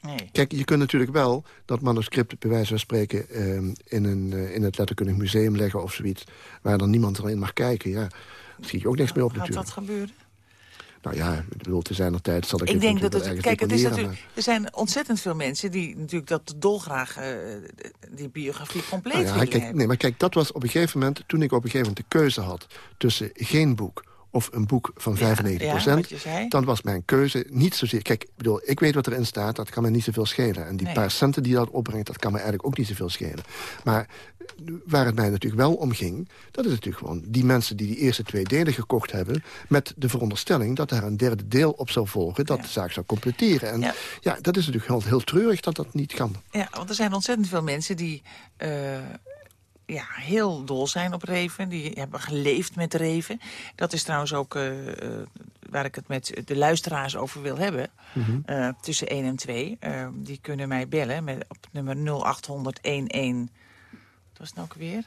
Nee. Kijk, je kunt natuurlijk wel dat manuscript, bij wijze van spreken... In, een, in het letterkundig museum leggen of zoiets... waar dan niemand erin mag kijken. Ja, daar schiet je ook niks mee op Gaat natuurlijk. dat gebeuren? Nou ja, ik bedoel, te zijn er tijd zal ik, Ik denk dat het... Kijk, het is natuurlijk, er zijn ontzettend veel mensen... die natuurlijk dat dolgraag uh, die biografie compleet Nou ja, willen kijk, hebben. nee, maar kijk, dat was op een gegeven moment... toen ik op een gegeven moment de keuze had tussen geen boek of een boek van 95 ja, wat je zei. dan was mijn keuze niet zozeer... Kijk, ik bedoel, ik weet wat erin staat, dat kan me niet zoveel schelen. En die Nee. paar centen die dat opbrengt, dat kan me eigenlijk ook niet zoveel schelen. Maar waar het mij natuurlijk wel om ging... dat is natuurlijk gewoon die mensen die die eerste twee delen gekocht hebben... met de veronderstelling dat daar een derde deel op zou volgen... dat Ja. de zaak zou completeren. En Ja. ja. dat is natuurlijk heel, heel treurig dat dat niet kan. Ja, want er zijn ontzettend veel mensen die eh, ja, heel dol zijn op reven. Die hebben geleefd met reven. Dat is trouwens ook eh, eh, waar ik het met de luisteraars over wil hebben. Mhm. Eh, tussen 1 en 2. Eh, die kunnen mij bellen met, op nummer 0800 11... Wat was het nou ook weer?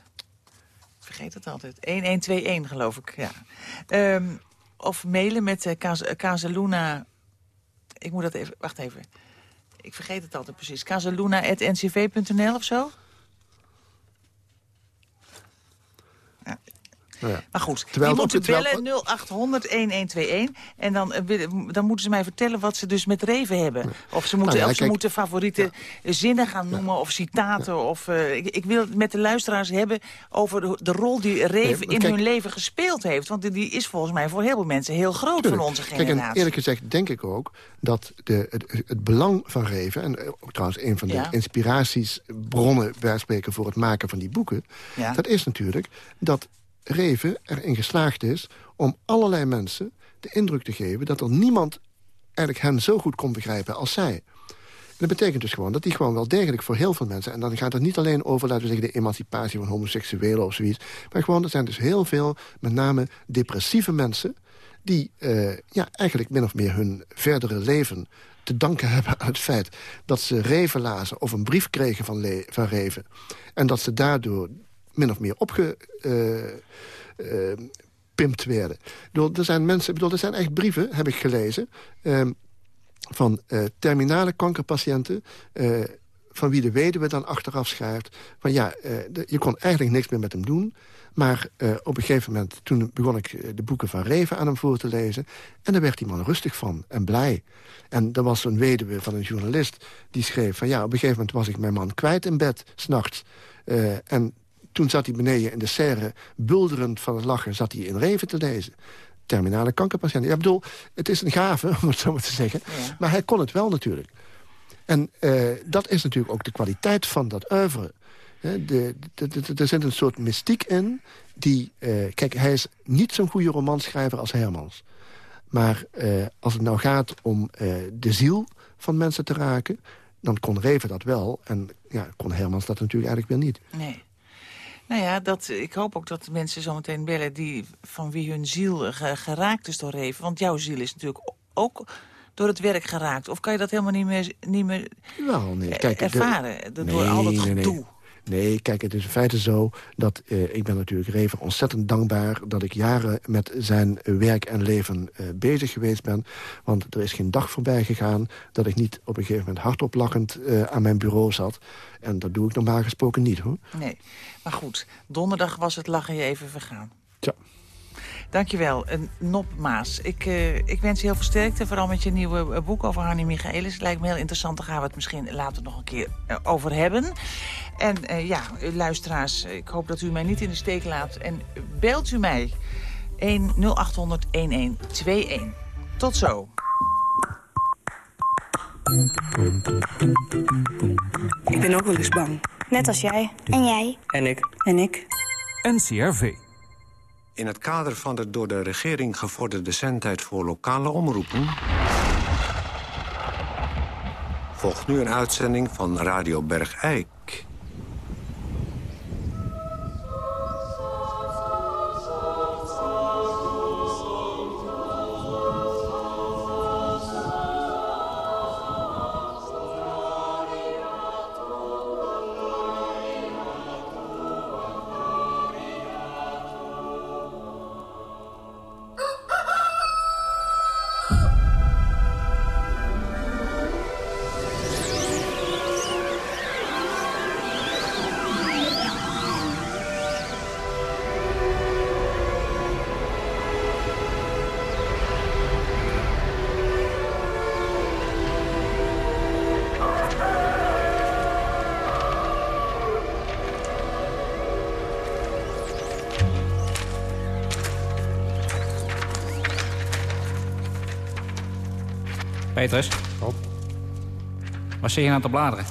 Ik vergeet het altijd. 1121 geloof ik, ja. Ehm, of mailen met Casaluna... Ik moet dat even... Wacht even. Ik vergeet het altijd precies. Casaluna.ncv.nl of zo? Ja. Maar goed, Terwijl die moeten bellen 0800 1121. En dan, eh, dan moeten ze mij vertellen wat ze dus met reven hebben. Of ze moeten, Nou ja, of ze kijk- moeten favoriete zinnen gaan noemen of citaten. Of, eh, ik, ik wil het met de luisteraars hebben over de, de rol die reven in kijk- hun leven gespeeld heeft. Want die- is volgens mij voor heel veel mensen heel groot van Tuurlijk. onze Kijk, en generatie. eerlijk gezegd denk ik ook dat de, het, het belang van Reven... en eh, ook trouwens een van de inspiratiesbronnen... wij spreken voor het maken van die boeken... Dat is natuurlijk dat Reven erin geslaagd is... om allerlei mensen de indruk te geven... dat er niemand eigenlijk hen zo goed kon begrijpen als zij. Dat betekent dus gewoon dat die gewoon wel degelijk voor heel veel mensen... en dan gaat het niet alleen over, laten we zeggen... de emancipatie van homoseksuelen of zoiets... maar gewoon, er zijn dus heel veel, met name depressieve mensen... die eh, ja, eigenlijk min of meer hun verdere leven te danken hebben aan het feit... dat ze Reven lazen of een brief kregen van, van Reven... en dat ze daardoor min of meer opgepimpt werden. Ik er zijn mensen, bedoel, er zijn echt brieven, heb ik gelezen... ehm, van eh, terminale kankerpatiënten... eh, van wie de weduwe dan achteraf schrijft... van ja, eh, je kon eigenlijk niks meer met hem doen... maar eh, op een gegeven moment, toen begon ik eh, de boeken van Reven aan hem voor te lezen... en daar werd die man rustig van en blij. En er was zo'n weduwe van een journalist die schreef van... ja, op een gegeven moment was ik mijn man kwijt in bed, s'nachts. Eh en toen zat hij beneden in de serre, bulderend van het lachen... zat hij in Reven te lezen terminale kankerpatiënten. Ja, ik bedoel, het is een gave, om het zo maar te zeggen. Ja. Maar hij kon het wel natuurlijk. En eh, dat is natuurlijk ook de kwaliteit van dat oeuvre. Er zit een soort mystiek in. Die, eh, kijk, hij is niet zo'n goede romanschrijver als Hermans. Maar eh, als het nou gaat om de ziel van mensen te raken... dan kon Reven dat wel. En ja, kon Hermans dat natuurlijk eigenlijk weer niet. Nee. Nou ja, dat, ik hoop ook dat mensen zometeen bellen... Die, van wie hun ziel eh, ge- geraakt is door Reven. Want jouw ziel is natuurlijk ook door het werk geraakt. Of kan je dat helemaal niet meer, niet meer Wel, nee. eh, Kijk, de- ervaren? door Nee, al dat nee, nee. Nee, kijk, het is in feite zo dat eh, ik ben natuurlijk Reven ontzettend dankbaar... dat ik jaren met zijn werk en leven eh, bezig geweest ben. Want er is geen dag voorbij gegaan dat ik niet op een gegeven moment hardop lachend eh, aan mijn bureau zat. En dat doe ik normaal gesproken niet, hoor. Nee, maar goed, donderdag was het lachen je even vergaan. Tja. Dankjewel, een Nop Maas. Ik, eh, ik wens je heel veel sterkte, vooral met je nieuwe boek over Hanni Michaelis. Het lijkt me heel interessant, daar gaan we het misschien later nog een keer over hebben. En eh, ja, luisteraars, ik hoop dat u mij niet in de steek laat. En belt u mij 1 0800 1121. Tot zo. Ik ben ook wel eens bang. Net als jij. En jij? En ik. En ik. NCRV. In het kader van de door de regering gevorderde zendtijd voor lokale omroepen... volgt nu een uitzending van Radio Bergijk. Petrus. Wat zit je nou te bladeren?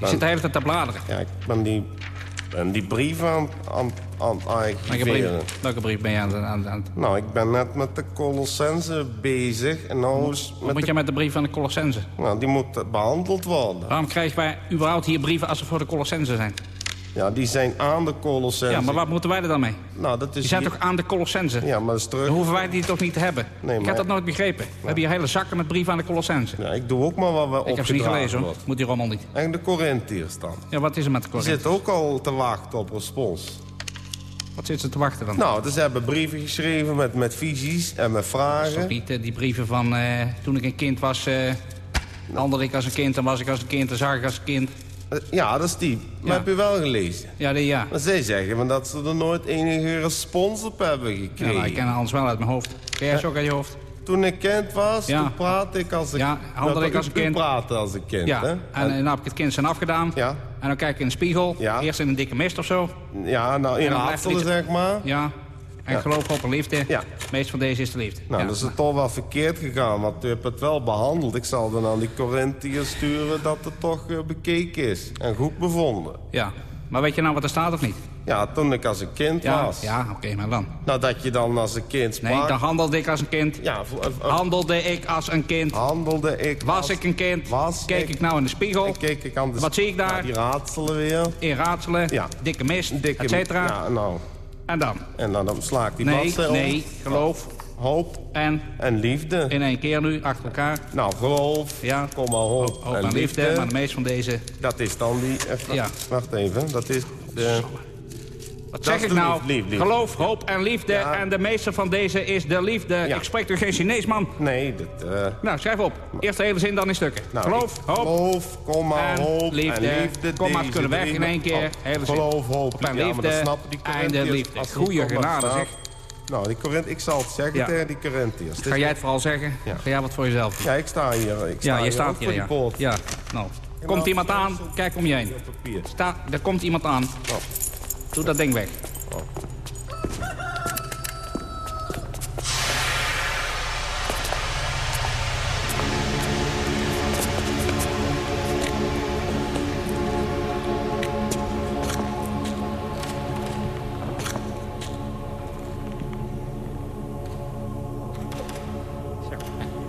Je zit de hele tijd te bladeren. Ja, ik ben die, ben die brief aan, aan, aan het Welke brief, welke brief ben je aan, aan, aan Nou, ik ben net met de Colossense bezig. En nou is Wat moet de, je met de brief van de Colossense? nou, die moet behandeld worden. Waarom krijgen wij überhaupt hier brieven als ze voor de Colossense zijn? Ja, die zijn aan de Colossense. Ja, maar wat moeten wij er dan mee? Nou, dat is Die zijn hier- toch aan de Colossense? Ja, maar dat is terug. Dan hoeven wij die toch niet te hebben? Nee, Ik heb dat nooit begrepen. We hebben hier hele zakken met brieven aan de Colossense. Ja, ik doe ook maar wat we Ik heb ze niet gelezen hoor. Moet die rommel niet. En de Corinthiërs dan. Ja, wat is er met de Die Corinthië? zitten ook al te wachten op respons. Wat zit ze te wachten dan? Nou, dus ze hebben brieven geschreven met, met visies en met vragen. niet eh, die brieven van eh, toen ik een kind was... eh handelde ik als een kind, dan was ik als een kind, dan zag ik als een kind. Eh, Ja, dat is die. Maar Ja. heb je wel gelezen? Ja, die, ja. Maar zij zeggen van dat ze er nooit enige respons op hebben Ja, gekregen. nou, ik ken alles wel uit mijn hoofd. Ken jij ze ook uit je hoofd? Toen ik kind was, Ja. toen praatte ik als een Ja, handelde Nou, ik als een kind. Praatte als een kind, Ja, hè? en, en dan heb ik het kind zijn afgedaan. Ja. En dan kijk ik in de spiegel. Ja. Eerst in een dikke mist of zo. Ja, nou, in En raadselen, het zeg maar. Ja. En Ja. geloof, hoop en liefde. Ja. Het meest van deze is de liefde. Nou, ja. dat is het toch wel verkeerd gegaan, want u hebt het wel behandeld. Ik zal dan aan die Corinthiërs sturen dat het toch eh, bekeken is en goed bevonden. ja. Maar weet je nou wat er staat of niet? Ja, toen ik als een kind Ja, was. ja oké, maar dan. Nou, dat je dan als een kind sprak. Nee, dan handelde ik als een kind. Ja, eh, eh, Handelde ik als een kind. handelde ik Was als- ik een kind? Was Keek ik nou in de spiegel? En keek ik aan de Wat zie ik daar? Die raadselen weer. In raadselen, Ja. dikke mist, Dikke, et cetera. Ja, nou. En dan? En dan, sla ik die Nee, om. nee, geloof Hoop en en liefde. in één keer nu, achter elkaar. Nou, geloof, Ja. kom maar hoop, Hoop en liefde, maar de meest van deze... Dat is dan die... Even, Ja. Wacht even, dat is de... Wat Dat zeg ik nou? lief- lief- liefde. Geloof, hoop en liefde. Ja. En de meeste van deze is de liefde. Ja. Ik spreek toch geen Chinees, man? Nee, dat... eh Nou, schrijf op. Eerst de hele zin, dan in stukken. nou, geloof, ik- hoop Geloof, kom maar en hoop liefde. en liefde. Kom maar, deze kunnen weg in één keer. Oh, Hele zin. geloof, hoop, Op en ja, maar liefde, dat snappen die einde Corinthiërs liefde. Goeie genade, zeg. Nou, die Corint, ik zal het zeggen Ja. tegen die Corinthiërs. Ga jij het vooral zeggen? Ja. Ga jij wat voor jezelf doen? Ja, ik sta hier. Ik sta Ja, je staat hier, ja. Ja, nou. Komt iemand aan, kijk om je heen. Sta, er komt iemand aan. Oh. Doe dat ding weg.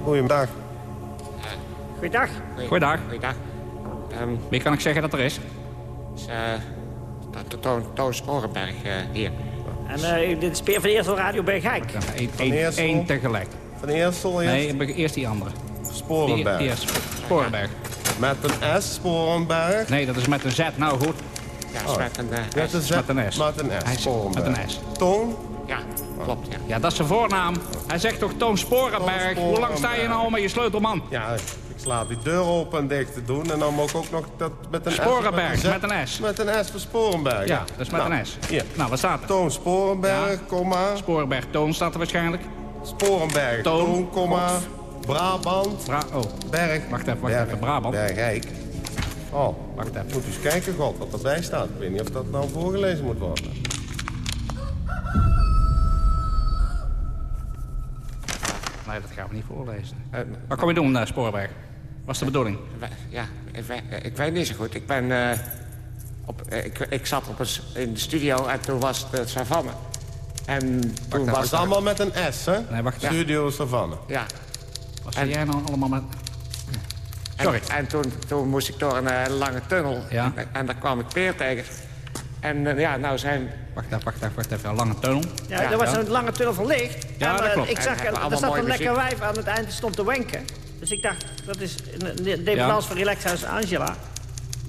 Goedemiddag. Goeiedag. Goeiedag. Goeiedag. Ehm Wie kan ik zeggen dat er is? is, eh, to- Toon Toon Sporenberg eh, hier. En eh, dit is Peer van Eersel Radio Bergijk. Eén tegelijk. Van Eersel eerst. Nee, eerst die andere. Die, Sporenberg. eerst Sporenberg. Met een S, Sporenberg. Nee, dat is met een Z. Nou goed. Ja, is met een... eh, Met een S. Z, Met een S. Met een S, Sporenberg. met een S. Toon? Ja, klopt, ja. Ja, dat is zijn voornaam. Hij zegt toch Toon Sporenberg. Toon Hoe lang sta je nou al met je sleutelman? Ja, ik sla die deur open en dicht te doen. En dan moet ik ook nog dat met een S... Sporenberg, Z- met een S. Met een S voor Sporenberg. Ja, dat is met Nou, een S. Hier. Nou, wat staat er? Toon Sporenberg, komma. Sporenberg Toon staat er waarschijnlijk. Sporenberg, Toon, Toon, komma. Brabant, Bra oh, Berg. wacht even, wacht Berg, even. Brabant. Bergijk. Oh, Wacht even. moet u eens kijken, God, wat erbij staat. Ik weet niet of dat nou voorgelezen moet worden. Nee, dat gaan we niet voorlezen. Eh, Wat kom je doen, uh, Sporenberg? Wat is de bedoeling? we- ja, ik, weet- ik weet niet zo goed. Ik ben... eh, op, eh, ik, ik zat op een, in de studio en toen was het Savanne. En toen Dat was is allemaal met een S, hè? Nee, wacht. Studio Savanne. Ja. Wat zie jij nou allemaal met... En, Sorry. En toen, toen moest ik door een eh, lange tunnel. Ja. En, en daar kwam ik Peer tegen. En eh, ja, nou zijn... Wacht even, wacht even, wacht even. Een lange tunnel. Ja, Ja, er was een lange tunnel van licht. Ja, en, dat eh, klopt. Ik En zag, er allemaal zat een lekker wijf aan het einde stond te wenken. Dus ik dacht, dat is een dependance van Relaxhouse Angela.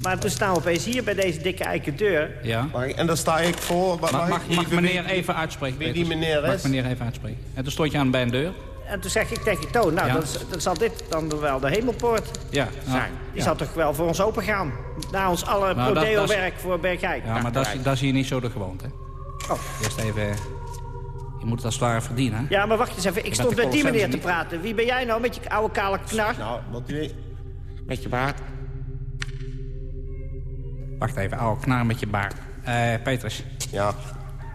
Maar toen staan we opeens hier bij deze dikke eiken deur. Ja. Mag ik- en daar sta ik voor. Mag, Mag, mag mag, mag meneer even uitspreken, wie die meneer Mag is? meneer even uitspreken. En toen stond je aan bij een deur. En toen zeg ik tegen Toon, nou, Ja. dan, dan zal dit dan wel de hemelpoort Ja. Nou, zijn. Die ja. zal toch wel voor ons open gaan. Na ons alle Nou, prodeo-werk voor Bergijk. Ja, maar dat is, dat is hier niet zo de gewoonte. Oh. Eerst even... Je moet het als het ware verdienen? Ja, maar wacht eens even. Ik stond met die meneer te praten. Wie ben jij nou met je oude kale knar? Nou, wat u... Met je baard. Wacht even, oude knar met je baard. Eh, Petrus. Ja.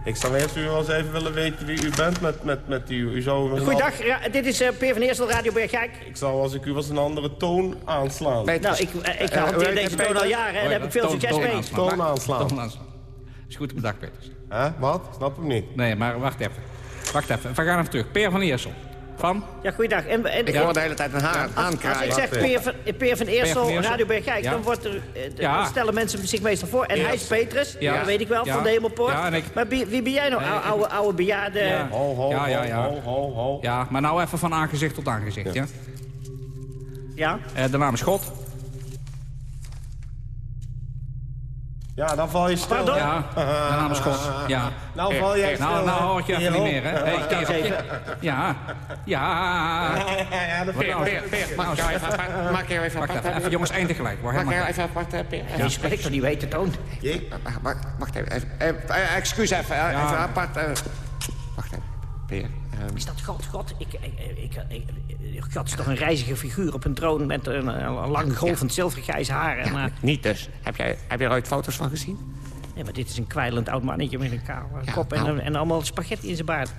Ik zou eerst u wel eens even willen weten wie u bent met, met, met die... U zou Goeiedag, ja, dit is eh, Peer van Eersel, Radio Bergijk. Ik zou als ik u was een andere toon aanslaan. Nou, ik, eh, ik Eh, hanteer heet deze het, toon al jaren en daar heb ik veel Toon- succes mee. aanslaan. Toon aanslaan. Toon aanslaan. Is goed bedacht, Peters. Hè? Wat? Snap hem niet. Nee, maar wacht even. Wacht even, we gaan even terug. Peer van Eersel. Van? Ja, goeiedag. En, en, Ik hoor de hele tijd een haar als aankraaien. ik zeg Peer van, Peer van Eersel, van Eersel. Radio Bergijk, Ja. dan, wordt er, eh, Ja. dan stellen mensen zich meestal voor. En hij is Petrus, Ja. dat weet ik wel, Ja. van de Hemelpoort. Ja, ik- Maar wie, wie ben jij nou, oude, oude, oude bejaarde? Ja. Ho, ho, Ja, ja, ja. ho, ho, ho. Ja, maar nou even van aangezicht tot aangezicht, ja? Ja? Eh, de naam is God. Ja, dan val je stil. Pardon? Ja, is God. Ja. Nou val jij stil. Nou, nou hoor ik je even niet meer, hè? Hey, kereltje. Ja. Ja. Ja, dat nou? Peer, jou even apart? Mag ik jou even apart even, jongens. Waar Mag ik jou even apart, eh, Peer? Die spreekt toch niet weten, Toon? Je- Wacht, wacht, even. eh, eh, excuus even. eh. Even apart. eh. Wacht even. Peer. Ehm, Is dat God? God, ik, ik, ik, ik- God is toch een reizige figuur op een troon met een, een lang golvend zilvergrijs haar. En, ja, eh, niet dus. Heb jij, heb je er ooit foto's van gezien? nee, maar dit is een kwijlend oud mannetje met een kale Ja, kop en, nou. en allemaal spaghetti in zijn baard.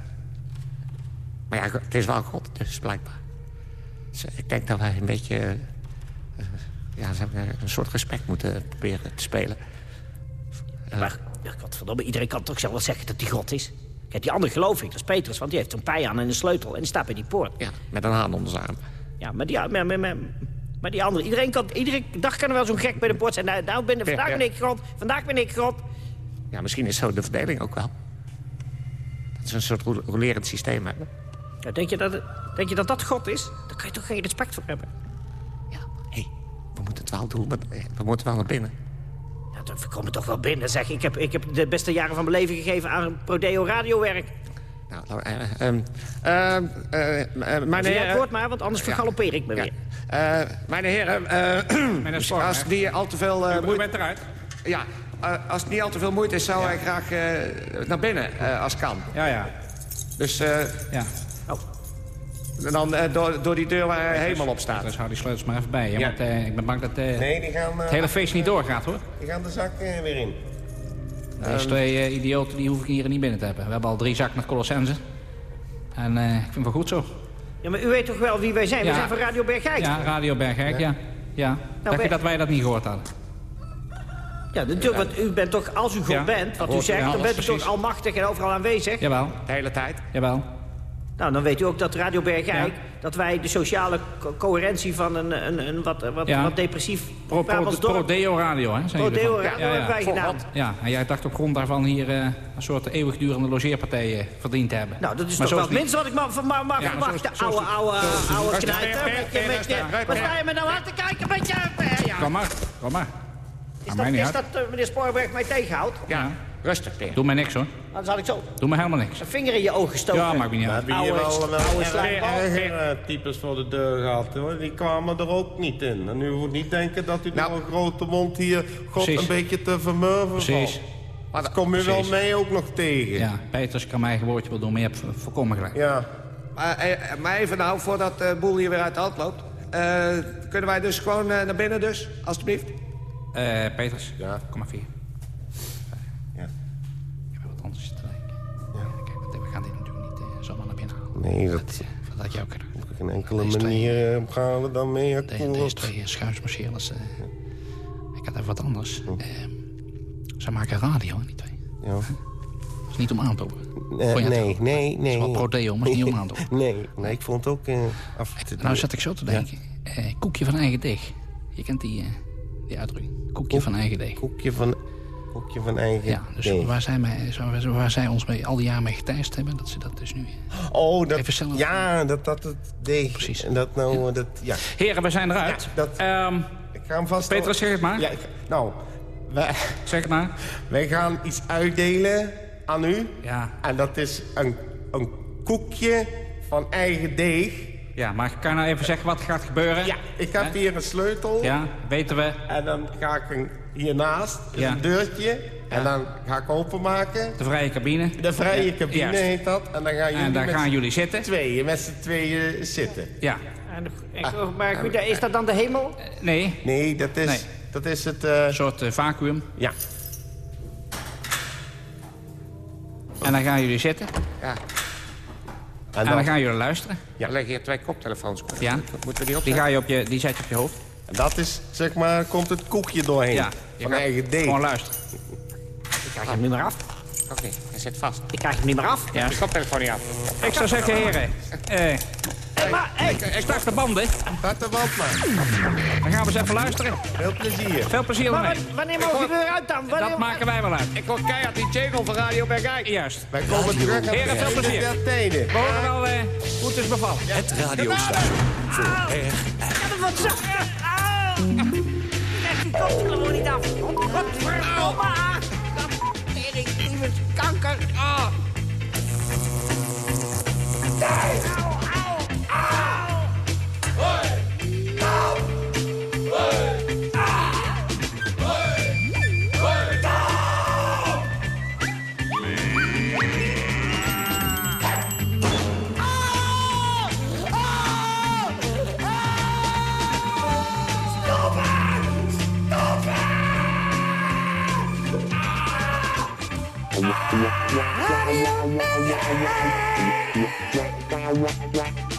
Maar ja, het is wel God, dus blijkbaar. Dus ik denk dat wij een beetje... eh, eh, ja, ze hebben een soort respect moeten proberen te spelen. Eh, Maar, ja, godverdomme, iedereen kan toch zelf wel zeggen dat hij God is? Kijk, die andere geloof ik, dat is Petrus, want die heeft een pij aan en een sleutel... en die staat bij die poort. ja, met een haan onder zijn arm. Ja, maar die, maar, maar, maar, maar die andere, iedereen kan, iedere dag kan er wel zo'n gek bij de poort zijn. Nou, nou ben, vandaag ja. ben ik God, vandaag ben ik God. Ja, misschien is zo de verdeling ook wel. Dat ze een soort ro- rolerend systeem hebben. Ja, denk, je dat, denk je dat dat God is? Daar kan je toch geen respect voor hebben? Ja, hé, hey, we moeten het wel doen. maar, eh, We moeten wel naar binnen. Ja, dan komen toch wel binnen, zeg. Ik heb, ik heb de beste jaren van mijn leven gegeven aan Prodeo radiowerk. Nou, nou, eh, ehm, ehm, eh, eh, mijn heren... woord maar, want anders vergalopeer ik me Ja. weer. Eh, mijn heren, eh, Meneer Spoor, als die al te veel eh, U moeite... bent eruit. Ja, eh, als het niet al te veel moeite is, zou hij graag eh, naar binnen, eh, als kan. Ja, ja. Dus eh, Ja. dan eh, door, door die deur waar hij helemaal op staat. Dus hou die sleutels maar even bij je, Ja. want eh, ik ben bang dat eh, Nee, die gaan, het hele feest niet doorgaat, hoor. die gaan de zak weer in. Deze twee eh, idioten die hoef ik hier niet binnen te hebben. We hebben al drie zakken met Colossense. En eh, ik vind het wel goed zo. Ja, maar u weet toch wel wie wij zijn? Ja. We zijn van Radio Bergijk. Ja, Radio Bergijk, ja. ja. Dacht je wij- dat wij dat niet gehoord hadden? Ja, natuurlijk, want u bent toch, als u God Ja. bent, wat u zegt, dan bent u toch almachtig en overal aanwezig. Jawel, De hele tijd. jawel. Nou, dan weet u ook dat Radio Bergijk... dat wij de sociale co- coherentie van een, een, een wat, wat, Ja. wat depressief Pro, pro, dorp... Pro-Deo Radio, hè? Pro-Deo. Radio hebben wij gedaan. Ja, en jij dacht op grond daarvan hier eh, een soort eeuwigdurende logeerpartij eh, verdiend te hebben. Nou, dat is Maar toch wel het minste wat ik mag, mag, mag Ja, zo is Oude, oude, oude knijter. per- Met je, per- met je, rustig, wat sta je me nou aan te kijken met je... eh, Ja. Kom maar, kom maar. Is dat, is dat eh, meneer Spoorberg mij tegenhoudt? Ja, Rustig, Peer. doe mij niks hoor. Anders had ik zo Doe me helemaal niks. een vinger in je ogen gestoken. Ja, maakt me niet We uit. hebben hier Oude- wel, slijmbal. erger eh, types voor de deur gehad, hoor. Die kwamen er ook niet in. En u moet niet denken dat u Nou. door een grote mond hier God Precies. een beetje te vermurven Precies. valt. Maar dat kom je wel mee ook nog tegen. Ja, Peters kan mijn woordje wel doen, maar je hebt vo- volkomen gelijk. Ja. Maar, eh, maar even nou, voordat de boel hier weer uit de hand loopt. eh, kunnen wij dus gewoon eh, naar binnen dus, alstublieft? Eh, Peters, Ja. kom maar vier. Ja. Ik heb wat anders te denken. Kijk, want we gaan dit natuurlijk niet eh, zomaar naar binnen halen. Nee, dat Dat, had jij ook op geen enkele Deze manier eh, gaan we dan mee De, akkoord. deze twee eh, schuimsmarcheerders. eh ik had even wat anders. Eh, ze maken radio, twee. Ja. Dat is niet om aan te horen. Eh, je het nee, nee, nee. is wel pro-deo, maar is niet om aan te horen. Nee, nee, ik vond het ook af te Nou zat ik zo te denken. Eh, koekje van eigen deeg. Je kent die, die uitdrukking. Koekje van eigen deeg. Koekje van, van eigen Ja, dus waar, zij mij, waar zij ons mee, al die jaren mee geteist hebben... dat ze dat dus nu... eh, Oh, dat, Even zelf- ja, dat dat het deeg. Precies. En dat nou, dat, ja. Heren, we zijn eruit. Ja, dat- Ehm, Ik ga hem vast... Petrus, zeg het maar. Ja, ik, nou, wij, Zeg het maar. wij gaan iets uitdelen aan u. Ja. En dat is een, een koekje van eigen deeg. Ja, maar kan je nou even zeggen wat er gaat gebeuren? Ja, ik heb Hè? hier een sleutel. Ja, weten we. En dan ga ik hiernaast, is Ja. een deurtje. En dan ga ik openmaken. De vrije cabine. De vrije Ja, cabine juist. heet dat. En dan gaan jullie En daar met gaan jullie zitten. tweeën, met z'n tweeën zitten. Ja. En, ik- maar goed, is dat dan de hemel? Nee, Nee, dat is, Nee. Dat is het... eh, een soort eh, vacuüm. ja. En dan gaan jullie zitten. Ja, En En dan, dan gaan jullie luisteren. er liggen hier twee koptelefoons. Ja. Moeten we die Die, opzetten? ga je op je, die zet je op je hoofd. en dat is, zeg maar, komt het koekje doorheen. Ja. Je Van gaat eigen deeg. Gewoon luisteren. Ik krijg hem niet meer af. Oké, hij zit vast. Ik krijg hem niet meer af. Ja. De koptelefoon niet af. Ik zou zeggen, heren. Eh, Maar, hey, start de banden. Gaat de maar. Dan gaan we eens even luisteren. Veel plezier. Veel plezier maar wanneer mogen we eruit dan? Wanneer- Dat maken wij wel uit. Ik hoor keihard die jingle van Radio Bergijk. Juist. Wij komen terug Heren, veel plezier. We horen wel eh, hoe het is bevallen. Het radiostation voor erg wat zo... Krijg die koptelefoon niet af. Godverdomme! Dat tering, lieve kanker. Ah. Auw, Radio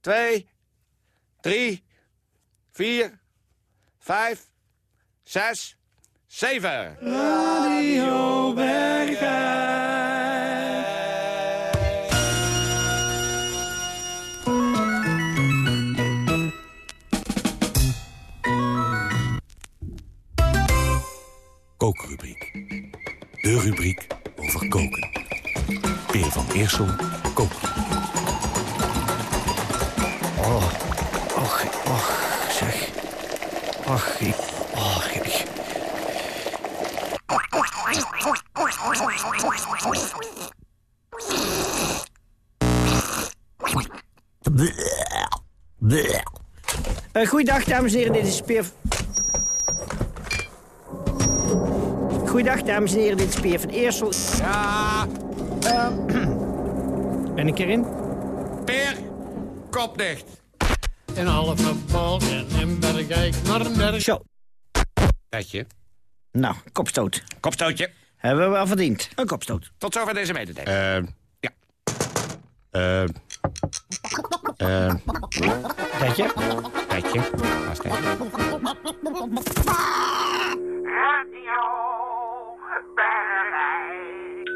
2, 3, 4, 5, 6, 7. Radio Bergen. Kookrubriek. De rubriek over koken. Peer van Eersel kookt. Ach, ik... Ach, ik... Eh, goeiedag, dames en heren. Dit is Peer... Goeiedag, dames en heren. Dit is Peer van Eersel. Ja. Ehm, ben ik erin? Peer, kop dicht. Een halve bal en een bergijk naar een berg. Zo. Petje. Nou, kopstoot. Kopstootje. Hebben we wel verdiend. Een kopstoot. Tot zover deze mededeling. Uh, ja. Eh... Uh, Petje. Petje. Vast even. Radio Bergijk.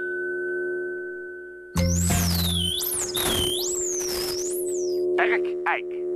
Berg, Eik.